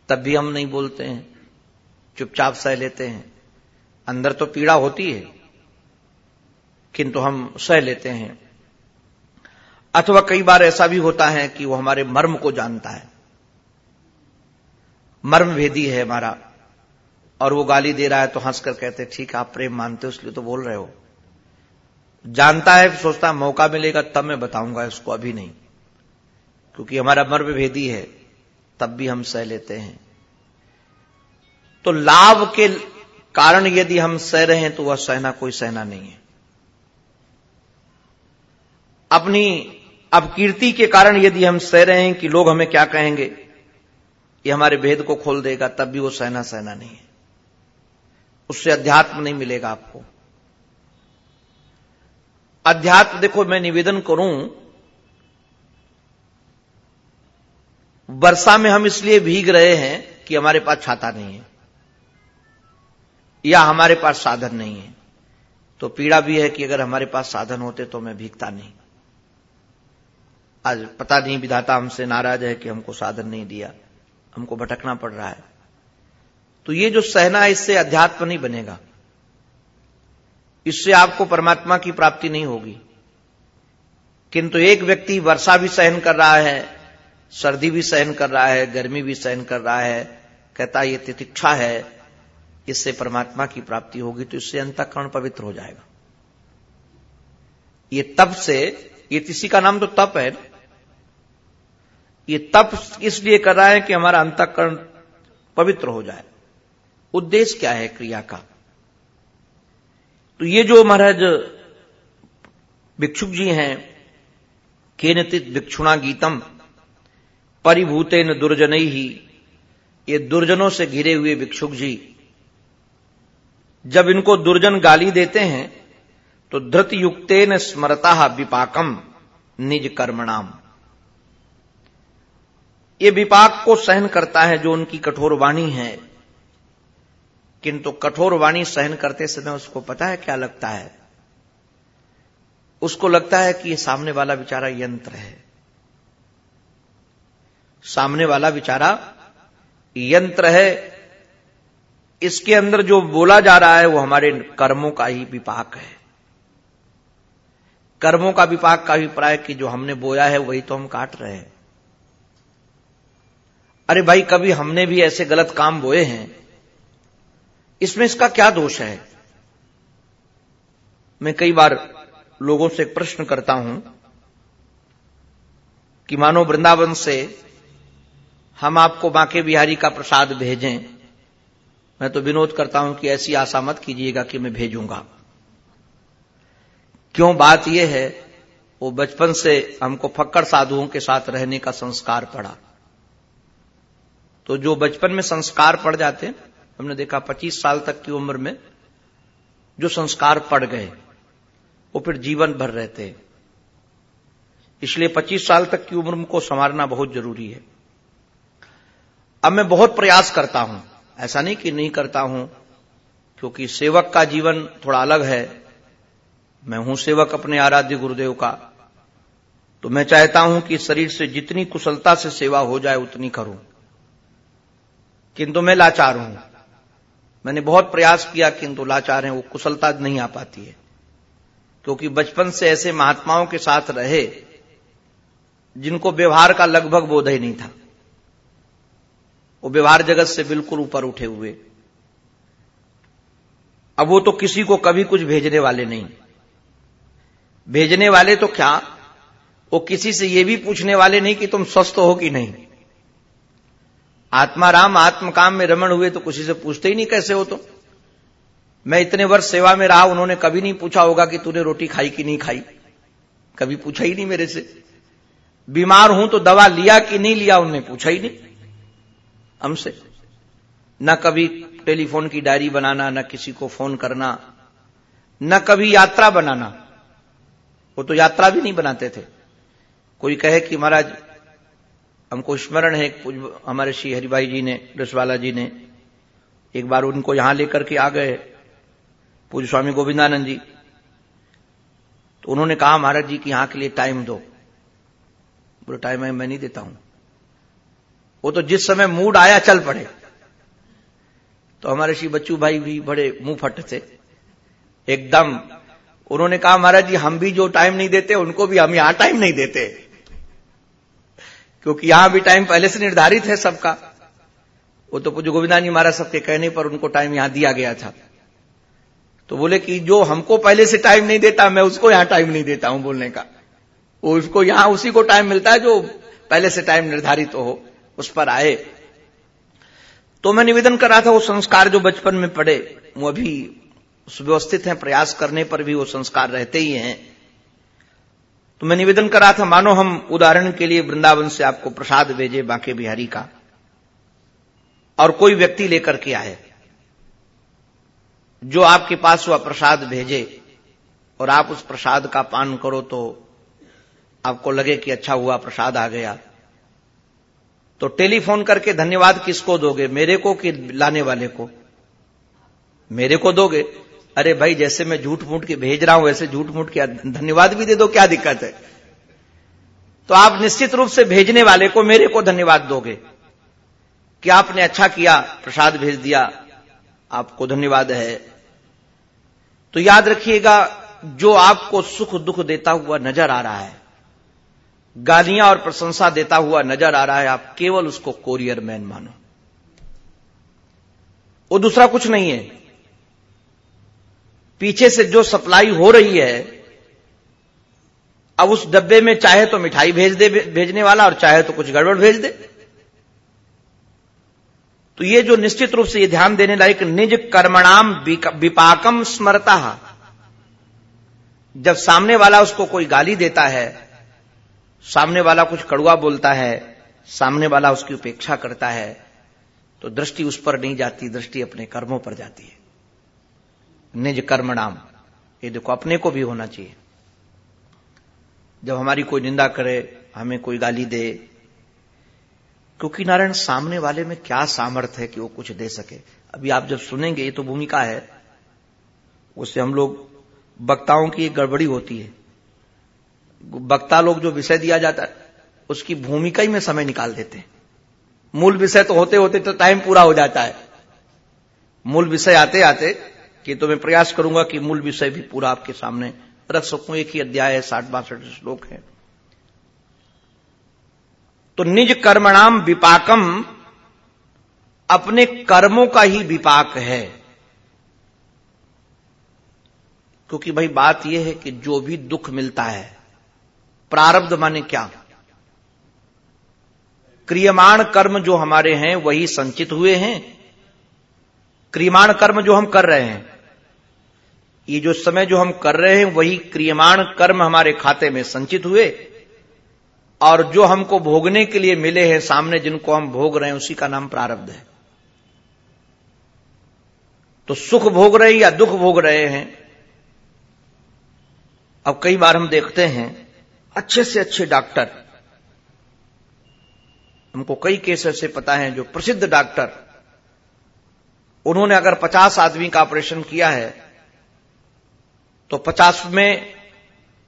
तब भी हम नहीं बोलते हैं, चुपचाप सह लेते हैं। अंदर तो पीड़ा होती है। किंतु हम सह लेते हैं। अथवा कई बार ऐसा भी होता है कि वो हमारे मर्म को जानता है। मर्म भेदी है हमारा, और वो गाली दे रहा है तो हंसकर कहते ठीक है, आप प्रेम मानते हो, इसलिए तो बोल रहे हो। जानता है, सोचता है, मौका मिलेगा, तब मैं बताऊँगा, इसको अभी नहीं। क्योंकि हमारा मर्म भेदी है, तब भी हम सह लेते हैं। तो लाभ के कारण यदि हम सह रहे हैं तो वह सहना कोई सहना नहीं है। अपनी अपकीर्ति के कारण यदि हम सह रहे हैं कि लोग हमें क्या कहेंगे, ये हमारे भेद को खोल देगा, तब भी वो सहना सहना नहीं है। उससे अध्यात्म नहीं मिलेगा आपको। अध्यात्म देखो, मैं निवेदन करूँ, वर्षा में हम इसलिए भीग रहे हैं कि हमारे पास छाता नहीं है, या हमारे पास साधन नहीं है। तो पीड़ा भी है कि अगर हमारे पास साधन होते तो मैं भीगता नहीं। आज पता नहीं विधाता हमसे नाराज़ है कि हमको साधन नहीं दिया, हमको भटकना पड़ रहा है। तो ये जो सहना है, इससे अध्यात्म नहीं बनेगा। इससे आपको परमात्मा की प्राप्ति नहीं होगी। किंतु एक व्यक्ति वर्षा भी सहन कर रहा है, सर्दी भी सहन कर रहा है, गर्मी भी सहन कर रहा है, कहता ये तितिक्षा है, इससे परमात्मा की प्राप्ति होगी तो इससे अंतकरण पवित्र हो जाएगा। ये तप से, ये किसी का नाम तो तप है ये तप इसलिए कर रहा है कि हमारा अंतकरण पवित्र हो जाए। उद्देश्य क्या है क्रिया का? तो ये जो महाराज भिक्षुक जी हैं केनतित भिक्षुणा गीतम, परिभूतेन दुर्जन ही ये दुर्जनों से घिरे हुए भिक्षुक जी, जब इनको दुर्जन गाली देते हैं तो धृत युक्तेन स्मरता विपाकम, निज कर्मणाम। ये विपाक को सहन करता है जो उनकी कठोर वाणी है। किंतु कठोर वाणी सहन करते समय उसको पता है क्या लगता है? उसको लगता है कि ये सामने वाला बेचारा यंत्र है। सामने वाला बेचारा यंत्र है। इसके अंदर जो बोला जा रहा है वो हमारे कर्मों का ही विपाक है। कर्मों का विपाक का अभिप्राय कि जो हमने बोया है वही तो हम काट रहे हैं। अरे भाई, कभी हमने भी ऐसे गलत काम बोए हैं? इसमें इसका क्या दोष है? मैं कई बार लोगों से प्रश्न करता हूँ कि मानो वृंदावन से हम आपको बांके बिहारी का प्रसाद भेजें। मैं तो विनोद करता हूँ कि ऐसी आशा मत कीजिएगा कि मैं भेजूँगा। क्यों? बात यह है, वो बचपन से हमको फक्कड़ साधुओं के साथ रहने का संस्कार पड़ा। तो जो बचपन में संस्कार पड़ जाते, हमने देखा 25 साल तक की उम्र में जो संस्कार पड़ गए, वो फिर जीवन भर रहते हैं। इसलिए 25 साल तक की उम्र को संवारना बहुत ज़रूरी है। अब मैं बहुत प्रयास करता हूँ, ऐसा नहीं कि नहीं करता हूँ, क्योंकि सेवक का जीवन थोड़ा अलग है। मैं हूँ सेवक अपने आराध्य गुरुदेव का तो मैं चाहता हूँ कि शरीर से जितनी कुशलता से सेवा हो जाए, उतनी करूँ। किंतु मैं लाचार हूँ। मैंने बहुत प्रयास किया किंतु लाचार है, वो कुशलता नहीं आ पाती है। क्योंकि बचपन से ऐसे महात्माओं के साथ रहे, जिनको व्यवहार का लगभग बोध ही नहीं था। वो व्यवहार जगत से बिल्कुल ऊपर उठे हुए। अब वो तो किसी को कभी कुछ भेजने वाले नहीं। भेजने वाले तो क्या? वो किसी से ये भी पूछने वाले नहीं कि तुम स्वस्थ हो कि नहीं। आत्मा राम आत्म काम में रमण हुए तो किसी से पूछते ही नहीं कैसे हो तो मैं इतने वर्ष सेवा में रहा, उन्होंने कभी नहीं पूछा होगा कि तूने रोटी खाई कि नहीं खाई। कभी पूछा ही नहीं मेरे से। बीमार हूँ तो दवा लिया कि नहीं लिया उन्होंने पूछा ही नहीं। हमसे। न कभी टेलीफोन की डायरी बनाना, न किसी को फ़ोन करना, न कभी यात्रा बनाना। वो तो यात्रा भी नहीं बनाते थे। कोई कहे कि महाराज हमको स्मरण है हमारे श्री हरिभाई जी ने, रसवाला जी ने, एक बार उनको यहाँ लेकर के आ गए, पूज्य स्वामी गोविंदानंद जी। तो उन्होंने कहा, महाराज जी कि यहाँ के लिए टाइम दो। बोले टाइम है, मैं नहीं देता हूँ। वो तो जिस समय मूड आया, चल पड़े। तो हमारे श्री बच्चू भाई भी बड़े मुँह फट थे एकदम। उन्होंने कहा, महाराज जी, हम भी जो टाइम नहीं देते, उनको भी हम यहाँ टाइम नहीं देते। क्योंकि यहाँ भी टाइम पहले से निर्धारित है सबका। वो तो पूज्य गोविंदा जी महाराज सबके कहने पर उनको टाइम यहाँ दिया गया था। तो बोले कि जो हमको पहले से टाइम नहीं देता, मैं उसको यहाँ टाइम नहीं देता हूँ बोलने का। वो उसको यहाँ उसी को टाइम मिलता है जो पहले से टाइम निर्धारित हो, उस पर आए। तो मैं निवेदन कर रहा था वो संस्कार जो बचपन में पड़े, वो अभी सुव्यवस्थित हैं, प्रयास करने पर भी वो संस्कार रहते ही हैं। तो मैं निवेदन कर था, मानो हम उदाहरण के लिए वृंदावन से आपको प्रसाद भेजे बांके बिहारी का। और कोई व्यक्ति लेकर के आए, जो आपके पास वह प्रसाद भेजे, और आप उस प्रसाद का पान करो तो आपको लगे कि अच्छा हुआ, प्रसाद आ गया। तो टेलीफोन करके धन्यवाद किसको दोगे? मेरे को कि लाने वाले को? मेरे को दोगे? अरे भाई, जैसे मैं झूठ मूठ के भेज रहा हूँ, वैसे झूठ मूठ के धन्यवाद भी दे दो, क्या दिक्कत है? तो आप निश्चित रूप से भेजने वाले को, मेरे को धन्यवाद दोगे। कि आपने अच्छा किया, प्रसाद भेज दिया, आपको धन्यवाद है। तो याद रखिएगा, जो आपको सुख दुख देता हुआ नज़र आ रहा है, गालियाँ और प्रशंसा देता हुआ नज़र आ रहा है, आप केवल उसको कोरियर मैन मानो। वो दूसरा कुछ नहीं है। पीछे से जो सप्लाई हो रही है, अब उस डब्बे में चाहे तो मिठाई भेज दे भेजने वाला और चाहे तो कुछ गड़बड़ भेज दे। तो ये जो निश्चित रूप से ये ध्यान देने लायक निज कर्मणाम विपाकम स्मरता। जब सामने वाला उसको कोई गाली देता है, सामने वाला कुछ कड़ुआ बोलता है, सामने वाला उसकी उपेक्षा करता है तो दृष्टि उस पर नहीं जाती, दृष्टि अपने कर्मों पर जाती है। निज कर्मणाम। ये देखो, अपने को भी होना चाहिए। जब हमारी कोई निंदा करे, हमें कोई गाली दे, क्योंकि नारायण सामने वाले में क्या सामर्थ्य है कि वो कुछ दे सके? अभी आप जब सुनेंगे, ये तो भूमिका है। उससे हम लोग, वक्ताओं की एक गड़बड़ी होती है। वक्ता लोग जो विषय दिया जाता है, उसकी भूमिका ही में समय निकाल देते हैं। मूल विषय तो होते होते तो टाइम पूरा हो जाता है। मूल विषय आते आते कि तो मैं प्रयास करूँगा कि मूल विषय भी पूरा आपके सामने रख सकूँ। एक ही अध्याय है, साठ बासठ श्लोक है। तो निज कर्मणाम विपाकम अपने कर्मों का ही विपाक है। क्योंकि भाई बात यह है कि जो भी दुख मिलता है, प्रारब्ध माने क्या? क्रियमाण कर्म जो हमारे हैं, वही संचित हुए हैं। क्रियमाण कर्म जो हम कर रहे हैं ये जो समय जो हम कर रहे हैं, वही क्रियमाण कर्म हमारे खाते में संचित हुए और जो हमको भोगने के लिए मिले हैं, सामने जिनको हम भोग रहे हैं, उसी का नाम प्रारब्ध है। तो सुख भोग रहे या दुख भोग रहे हैं? अब कई बार हम देखते हैं, अच्छे से अच्छे डॉक्टर, हमको कई केस ऐसे पता है जो प्रसिद्ध डॉक्टर, उन्होंने अगर पचास आदमी का ऑपरेशन किया है तो पचास में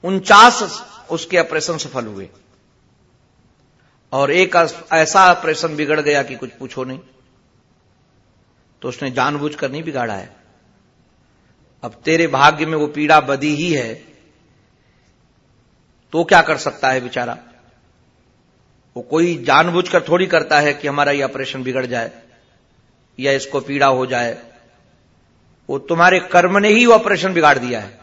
उनचास उसके ऑपरेशन सफल हुए। और एक ऐसा ऑपरेशन बिगड़ गया कि कुछ पूछो नहीं। तो उसने जानबूझकर नहीं बिगाड़ा है। अब तेरे भाग्य में वो पीड़ा बदी ही है तो क्या कर सकता है बेचारा? वो कोई जानबूझकर थोड़ी करता है कि हमारा ये ऑपरेशन बिगड़ जाए, या इसको पीड़ा हो जाए। वो तुम्हारे कर्म ने ही वो ऑपरेशन बिगाड़ दिया है।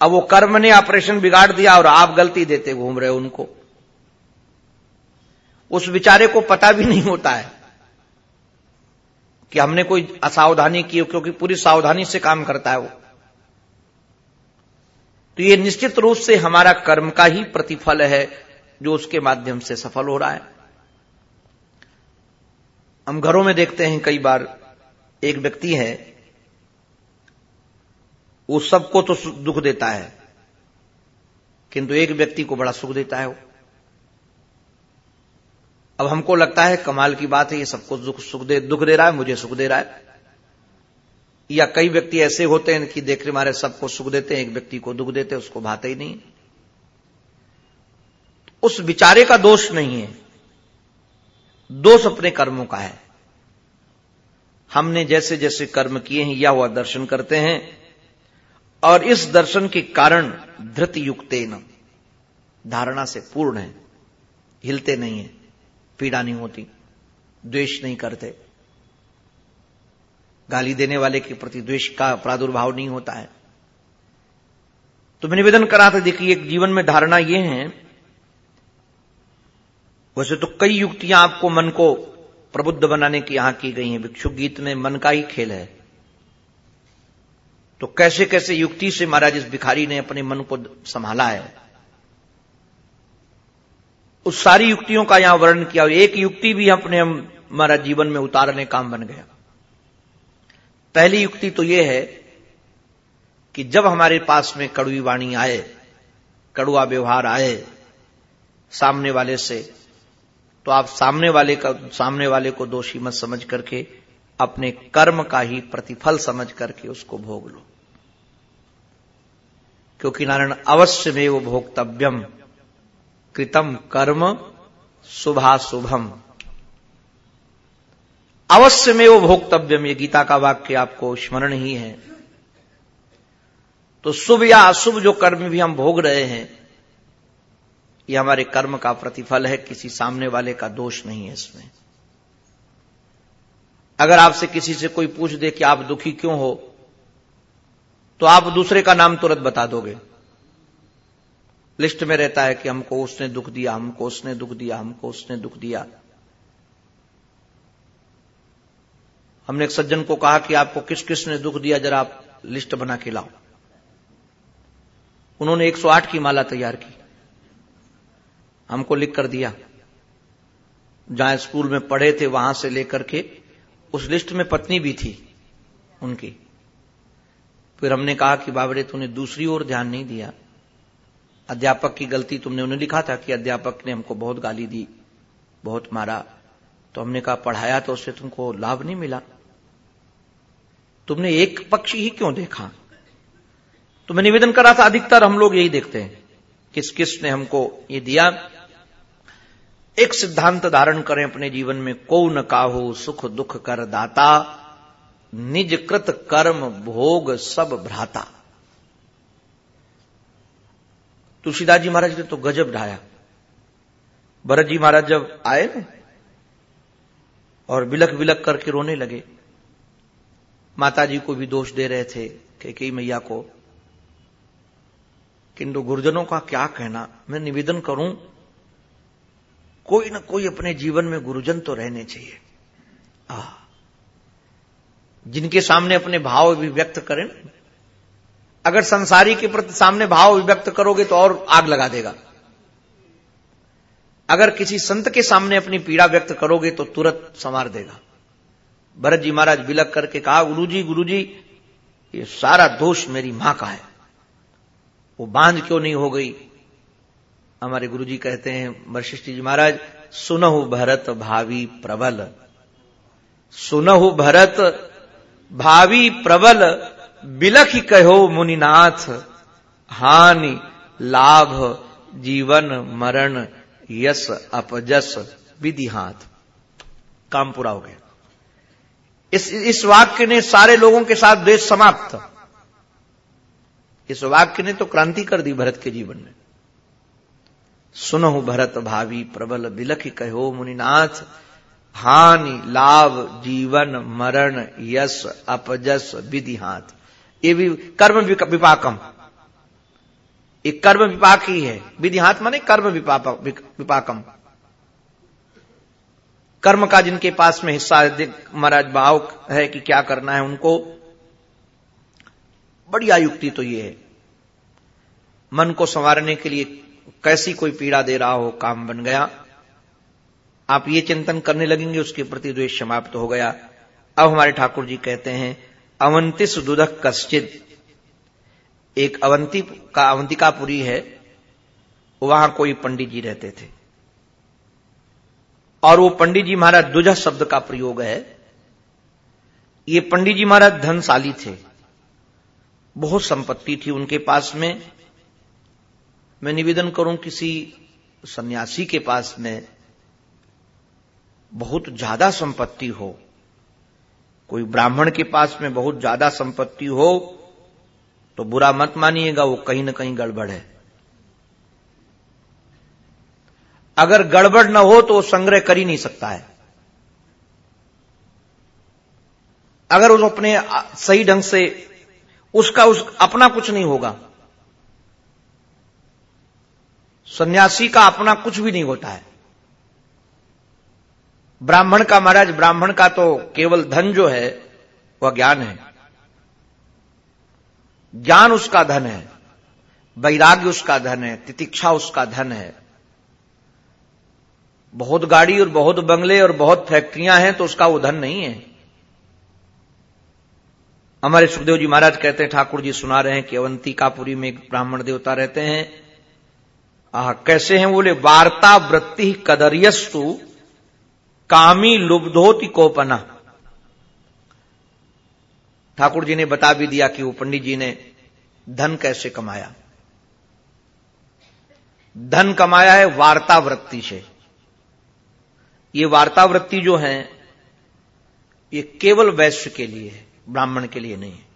अब वो कर्म ने ऑपरेशन बिगाड़ दिया और आप गलती देते घूम रहे उनको। उस बेचारे को पता भी नहीं होता है कि हमने कोई असावधानी की क्योंकि पूरी सावधानी से काम करता है वो। तो ये निश्चित रूप से हमारा कर्म का ही प्रतिफल है जो उसके माध्यम से सफल हो रहा है। हम घरों में देखते हैं कई बार एक व्यक्ति है वो सबको तो दुख देता है। किंतु एक व्यक्ति को बड़ा सुख देता है वो। अब हमको लगता है कमाल की बात है, ये सबको दुख सुख दे दुख दे रहा है, मुझे सुख दे रहा है। या कई व्यक्ति ऐसे होते हैं कि देख रहे मारे सबको सुख देते हैं, एक व्यक्ति को दुख देते हैं, उसको भाते ही नहीं उस विचारे का दोष नहीं है। दोष अपने कर्मों का है। हमने जैसे जैसे कर्म किए हैं, या वह दर्शन करते हैं और इस दर्शन के कारण धृत युक्ते धारणा से पूर्ण है। हिलते नहीं है, पीड़ा नहीं होती, द्वेष नहीं करते। गाली देने वाले के प्रति द्वेष का प्रादुर्भाव नहीं होता है। तो मैं निवेदन करा था देखिए, एक जीवन में धारणा यह है, वैसे तो कई युक्तियाँ आपको मन को प्रबुद्ध बनाने की यहाँ की गई है। भिक्षु गीत में मन का ही खेल है। तो कैसे कैसे युक्ति से महाराज इस भिखारी ने अपने मन को संभाला है? उस सारी युक्तियों का यहाँ वर्णन किया एक युक्ति भी अपने हमारा जीवन में उतारने काम बन गया। पहली युक्ति तो यह है कि जब हमारे पास में कड़वी वाणी आए कड़ुआ व्यवहार आए सामने वाले से तो आप सामने वाले का, सामने वाले को दोषी मत समझ करके अपने कर्म का ही प्रतिफल समझ करके उसको भोग लो। क्योंकि नारायण अवश्य में वो भोक्तव्यम, कृतम कर्म शुभाशुभम। अवश्य में वो भोक्तव्यम, ये गीता का वाक्य आपको स्मरण ही है। तो शुभ या अशुभ जो कर्म भी हम भोग रहे हैं, ये हमारे कर्म का प्रतिफल है, किसी सामने वाले का दोष नहीं है इसमें। अगर आपसे किसी से कोई पूछ दे कि आप दुखी क्यों हो तो आप दूसरे का नाम तुरंत बता दोगे। लिस्ट में रहता है कि हमको उसने दुख दिया, हमको उसने दुख दिया, हमको उसने दुख दिया। हमने एक सज्जन को कहा कि आपको किस किस ने दुख दिया, जरा आप लिस्ट बना के लाओ। उन्होंने 108 की माला तैयार की। हमको लिख कर दिया। जहाँ स्कूल में पढ़े थे, वहाँ से लेकर के उस लिस्ट में पत्नी भी थी उनकी। फिर हमने कहा कि बाबरे, तूने दूसरी ओर ध्यान नहीं दिया। अध्यापक की गलती तुमने उन्हें लिखा था कि अध्यापक ने हमको बहुत गाली दी, बहुत मारा। तो हमने कहा, पढ़ाया तो उससे तुमको लाभ नहीं मिला। तुमने एक पक्ष ही क्यों देखा? तो मैं निवेदन करा था, अधिकतर हम लोग यही देखते हैं। किस किस ने हमको ये दिया? एक सिद्धांत धारण करें अपने जीवन में को न काहो सुख दुख कर दाता निज कृत कर्म भोग सब भ्राता। तुलसीदास जी महाराज ने तो गजब ढाया। भरत जी महाराज जब आए ना, और बिलक बिलक करके रोने लगे माता जी को भी दोष दे रहे थे कई मैया को किंतु गुरुजनों का क्या कहना? मैं निवेदन करूँ कोई ना कोई अपने जीवन में गुरुजन तो रहने चाहिए। आ। जिनके सामने अपने भाव भी व्यक्त करें, अगर संसारी के प्रति सामने भाव व्यक्त करोगे तो और आग लगा देगा। अगर किसी संत के सामने अपनी पीड़ा व्यक्त करोगे तो तुरंत संवार देगा। भरत जी महाराज बिलक करके कहा गुरु जी गुरु जी ये सारा दोष मेरी माँ का है। वो बांझ क्यों नहीं हो गई? हमारे गुरु जी कहते हैं, वशिष्ठ जी महाराज, सुनहु भरत भावी प्रबल। सुनहु भरत भावी प्रबल, बिलख कहो मुनिनाथ, हानि लाभ जीवन मरण यश अपजस विधि हाथ काम पूरा हो गया। इस इस वाक्य ने सारे लोगों के साथ देश समाप्त। इस वाक्य ने तो क्रांति कर दी भरत के जीवन में। सुनहु भरत भावी प्रबल बिलख कहो मुनिनाथ। हानि, लाभ, जीवन, मरण, यश, अपजस विधि हाथ ये भी कर्म विपाकम। ये कर्म विपाक ही है। विधि हाथ माने कर्म विपाकम। कर्म का जिनके पास में हिस्सा महाराज, भाव है कि क्या करना है उनको। बढ़िया युक्ति तो ये है। मन को संवारने के लिए कैसी कोई पीड़ा दे रहा हो, काम बन गया। आप ये चिंतन करने लगेंगे, उसके प्रति द्वेष समाप्त हो गया। अब हमारे ठाकुर जी कहते हैं अवंतिस दुदक कश्चित एक अवंती का, अवंतिकापुरी है, वहाँ कोई पंडित जी रहते थे। और वो पंडित जी महाराज दुजा शब्द का प्रयोग है। ये पंडित जी महाराज धनशाली थे। बहुत संपत्ति थी उनके पास में। मैं निवेदन करूँ किसी सन्यासी के पास में बहुत ज़्यादा संपत्ति हो, कोई ब्राह्मण के पास में बहुत ज़्यादा संपत्ति हो तो बुरा मत मानिएगा, वो कहीं ना कहीं गड़बड़ है। अगर गड़बड़ न हो तो वो संग्रह कर ही नहीं सकता है। अगर उस अपने सही ढंग से उसका उस, अपना कुछ नहीं होगा। सन्यासी का अपना कुछ भी नहीं होता है। ब्राह्मण का महाराज, ब्राह्मण का तो केवल धन जो है, वह ज्ञान है। ज्ञान उसका धन है, वैराग्य उसका धन है, तितिक्षा उसका धन है। बहुत गाड़ी और बहुत बंगले और बहुत फैक्ट्रियाँ हैं तो उसका वो धन नहीं है। हमारे सुखदेव जी महाराज कहते हैं, ठाकुर जी सुना रहे हैं कि अवंतिकापुरी में एक ब्राह्मण देवता रहते हैं। आ, कैसे हैं बोले वार्ता वृत्ति कदरियस्तु कामी लुब्धोति कोपना। ठाकुर जी ने बता भी दिया कि वो पंडित जी ने धन कैसे कमाया। धन कमाया है वार्ता वृत्ति से। ये वार्तावृत्ति जो है ये केवल वैश्य के लिए है ब्राह्मण के लिए नहीं है।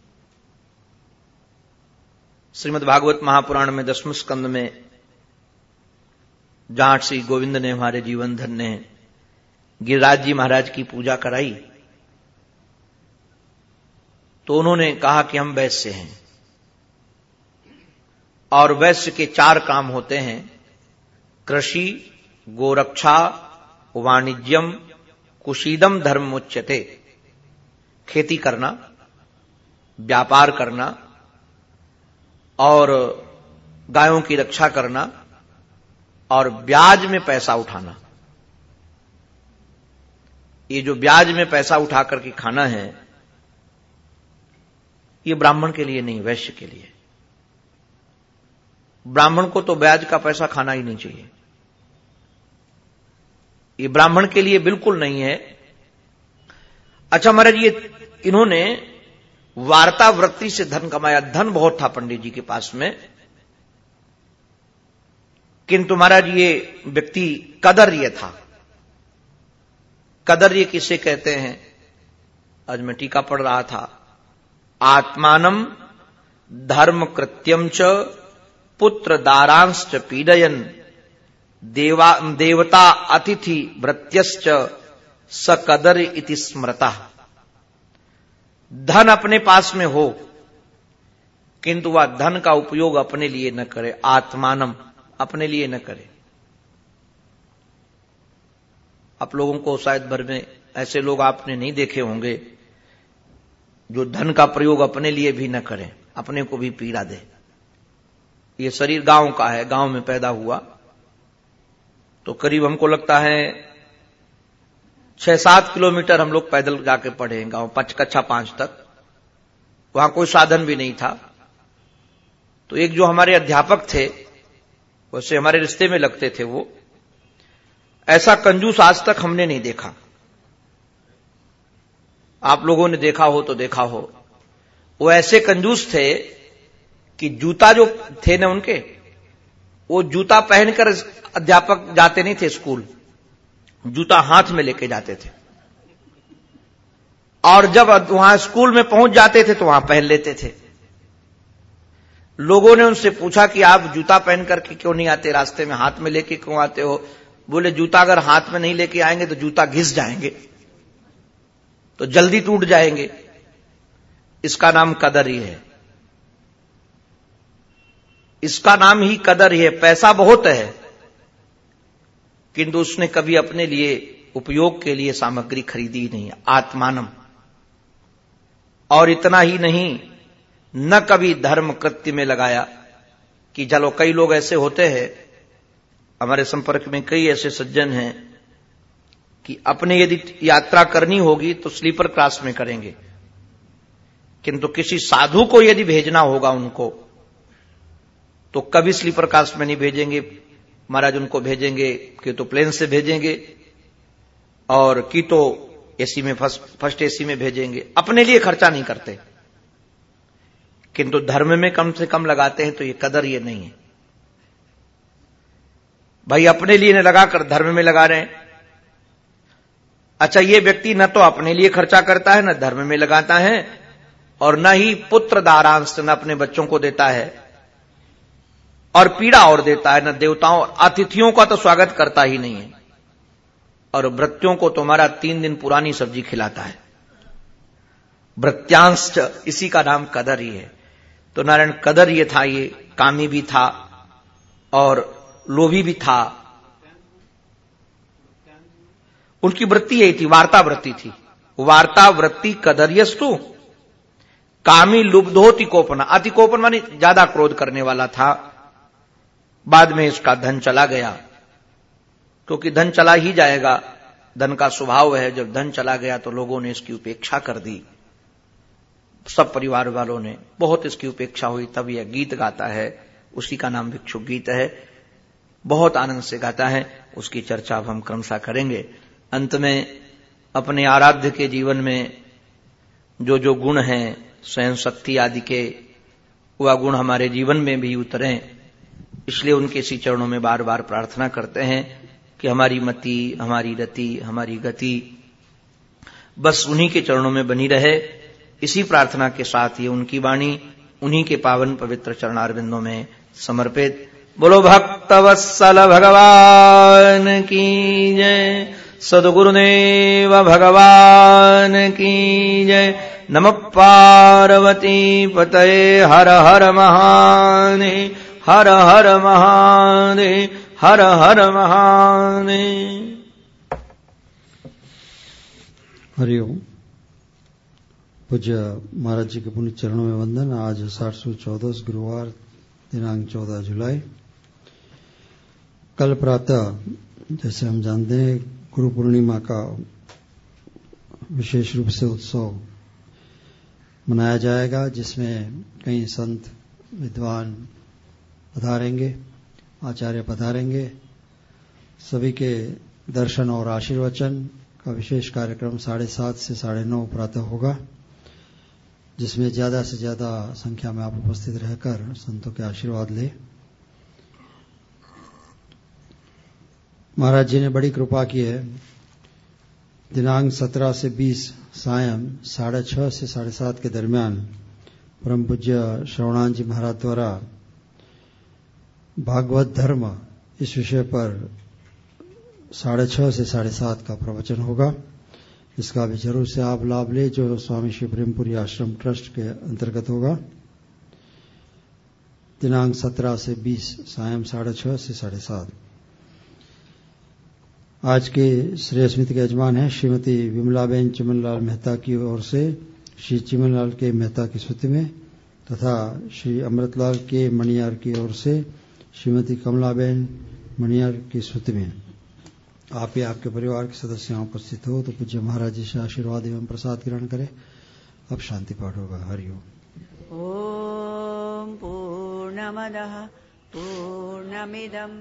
श्रीमद भागवत महापुराण में दसम स्कंद में जाट श्री गोविंद ने हमारे जीवन धन ने गिरिराज जी महाराज की पूजा कराई। तो उन्होंने कहा कि हम वैश्य हैं। और वैश्य के चार काम होते हैं। कृषि, गोरक्षा, वाणिज्यम, कुशीदम धर्म उच्चते खेती करना, व्यापार करना, और गायों की रक्षा करना और ब्याज में पैसा उठाना। ये जो ब्याज में पैसा उठा करके खाना है, ये ब्राह्मण के लिए नहीं, वैश्य के लिए। ब्राह्मण को तो ब्याज का पैसा खाना ही नहीं चाहिए। ये ब्राह्मण के लिए बिल्कुल नहीं है। अच्छा महाराज, ये इन्होंने वार्ता वृत्ति से धन कमाया। धन बहुत था पंडित जी के पास में। किंतु महाराज ये व्यक्ति कदर्य था। कदर्य किसे कहते हैं? आज मैं टीका पढ़ रहा था। आत्मानम धर्म कृत्यम च पुत्र दारांश पीडयन। देवा, देवता अतिथि भृत्यश्च सकदर इति स्मृता। धन अपने पास में हो, किंतु वह धन का उपयोग अपने लिए न करे। आत्मानम अपने लिए न करें। आप लोगों को शायद भर में ऐसे लोग आपने नहीं देखे होंगे जो धन का प्रयोग अपने लिए भी न करें, अपने को भी पीड़ा दे। ये शरीर गाँव का है, गाँव में पैदा हुआ। तो करीब हमको लगता है छह सात किलोमीटर हम लोग पैदल जाके पढ़े गाँव, पच कच्छा पाँच तक। वहाँ कोई साधन भी नहीं था। तो एक जो हमारे अध्यापक थे वैसे हमारे रिश्ते में लगते थे वो। ऐसा कंजूस आज तक हमने नहीं देखा। आप लोगों ने देखा हो तो देखा हो। वो ऐसे कंजूस थे कि जूता जो थे ना उनके, वो जूता पहनकर अध्यापक जाते नहीं थे स्कूल। जूता हाथ में लेके जाते थे। और जब वहाँ स्कूल में पहुँच जाते थे तो वहाँ पहन लेते थे। लोगों ने उनसे पूछा कि आप जूता पहन करके क्यों नहीं आते? रास्ते में हाथ में लेके क्यों आते हो? बोले, जूता अगर हाथ में नहीं लेके आएँगे तो जूता घिस जाएँगे। तो जल्दी टूट जाएँगे। इसका नाम कदर ही है। इसका नाम ही कदर ही है। पैसा बहुत है। किंतु उसने कभी अपने लिए उपयोग के लिए सामग्री खरीदी नहीं। आत्मानम। और इतना ही नहीं न कभी धर्म कृत्य में लगाया कि चलो कई लोग ऐसे होते हैं, हमारे संपर्क में कई ऐसे सज्जन हैं कि अपने यदि यात्रा करनी होगी तो स्लीपर क्लास में करेंगे। किंतु किसी साधु को यदि भेजना होगा उनको तो कभी स्लीपर क्लास में नहीं भेजेंगे। महाराज उनको भेजेंगे कि तो प्लेन से भेजेंगे और की तो एसी में, फ़र्स्ट फ़र्स्ट एसी में भेजेंगे। अपने लिए खर्चा नहीं करते। किंतु धर्म में कम से कम लगाते हैं तो ये कदर ये नहीं है। भाई अपने लिए न लगाकर धर्म में लगा रहे हैं। अच्छा ये व्यक्ति न तो अपने लिए खर्चा करता है, न धर्म में लगाता है, और न ही पुत्र दारांश न अपने बच्चों को देता है, और पीड़ा और देता है, न देवताओं, अतिथियों का तो स्वागत करता ही नहीं है। और वृत्तियों को तुम्हारा तीन दिन पुरानी सब्ज़ी खिलाता है। वृत्यांश इसी का नाम कदर ही है। तो नारायण कदर ये था, ये कामी भी था और लोभी भी था। उनकी वृत्ति यही थी, वार्ता वृत्ति थी। वार्ता वृत्ति कदरियस्तु। कामी लुब्धोति कोपना। अतिकोपन मानी ज़्यादा क्रोध करने वाला था। बाद में इसका धन चला गया। क्योंकि धन चला ही जाएगा, धन का स्वभाव है, जब धन चला गया तो लोगों ने इसकी उपेक्षा कर दी। सब परिवार वालों ने बहुत इसकी उपेक्षा हुई, तब यह गीत गाता है, उसी का नाम भिक्षु गीत है, बहुत आनंद से गाता है, उसकी चर्चा अब हम क्रमशः करेंगे। अंत में अपने आराध्य के जीवन में जो जो गुण हैं, स्वयं शक्ति आदि के, वह गुण हमारे जीवन में भी उतरे। इसलिए उनके इसी चरणों में बार बार प्रार्थना करते हैं कि हमारी मति, हमारी रति, हमारी गति बस उन्हीं के चरणों में बनी रहे। इसी प्रार्थना के साथ ये उनकी वाणी उन्हीं के पावन पवित्र चरणारविंदों में समर्पित। बोलो भक्त वत्सल भगवान की जय। सदगुरुदेव भगवान की जय। नम पार्वती पतये हर हर महाने, हर हर महाने, हर हर महाने। हरिओम पूज्य महाराज जी के पुण्य चरणों में वंदन। आज साठ सौ चौदह, गुरुवार, दिनांक चौदह जुलाई। कल प्रातः, जैसे हम जानते हैं, गुरु पूर्णिमा का विशेष रूप से उत्सव मनाया जाएगा, जिसमें कई संत विद्वान पधारेंगे, आचार्य पधारेंगे। सभी के दर्शन और आशीर्वचन का विशेष कार्यक्रम साढ़े सात से साढ़े नौ प्रातः होगा। जिसमें ज़्यादा से ज़्यादा संख्या में आप उपस्थित रहकर संतों के आशीर्वाद ले। महाराज जी ने बड़ी कृपा की है। दिनांक 17 से 20 सायं साढ़े छह से साढ़े सात के दरमियान परम पूज्य श्रवणान जी महाराज द्वारा भागवत धर्म इस विषय पर साढ़े छह से साढ़े सात का प्रवचन होगा। इसका भी ज़रूर से आप लाभ ले, जो स्वामी श्री प्रेमपुरी आश्रम ट्रस्ट के अंतर्गत होगा। दिनांक सत्रह से बीस, सायं साढ़े छह से साढ़े सात। आज के श्रेय स्मृति के यजमान है श्रीमती विमलाबेन चिमनलाल मेहता की ओर से, श्री चिमनलाल के मेहता की स्मृति में, तथा श्री अमृतलाल के मणियार की ओर से, श्रीमती कमलाबेन मणियार की स्मृति में। आप ही आपके परिवार के सदस्य यहाँ उपस्थित हो तो पूज्य महाराज जी से आशीर्वाद एवं प्रसाद ग्रहण करें। अब शांति पाठ होगा। हरिओम ॐ पूर्णमदः पूर्णमिदम्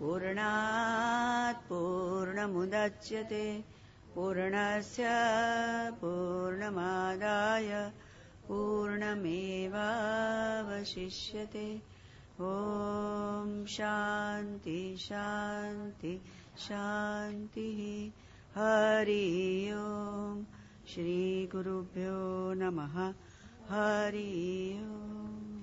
पूर्णात् पूर्णमुदच्यते। पूर्णस्य पूर्णमादाय पूर्णमेवावशिष्यते। ॐ शान्ति शान्ति। शान्तिः। हरि ओम्। श्रीगुरुभ्यो नमः। हरि ओम्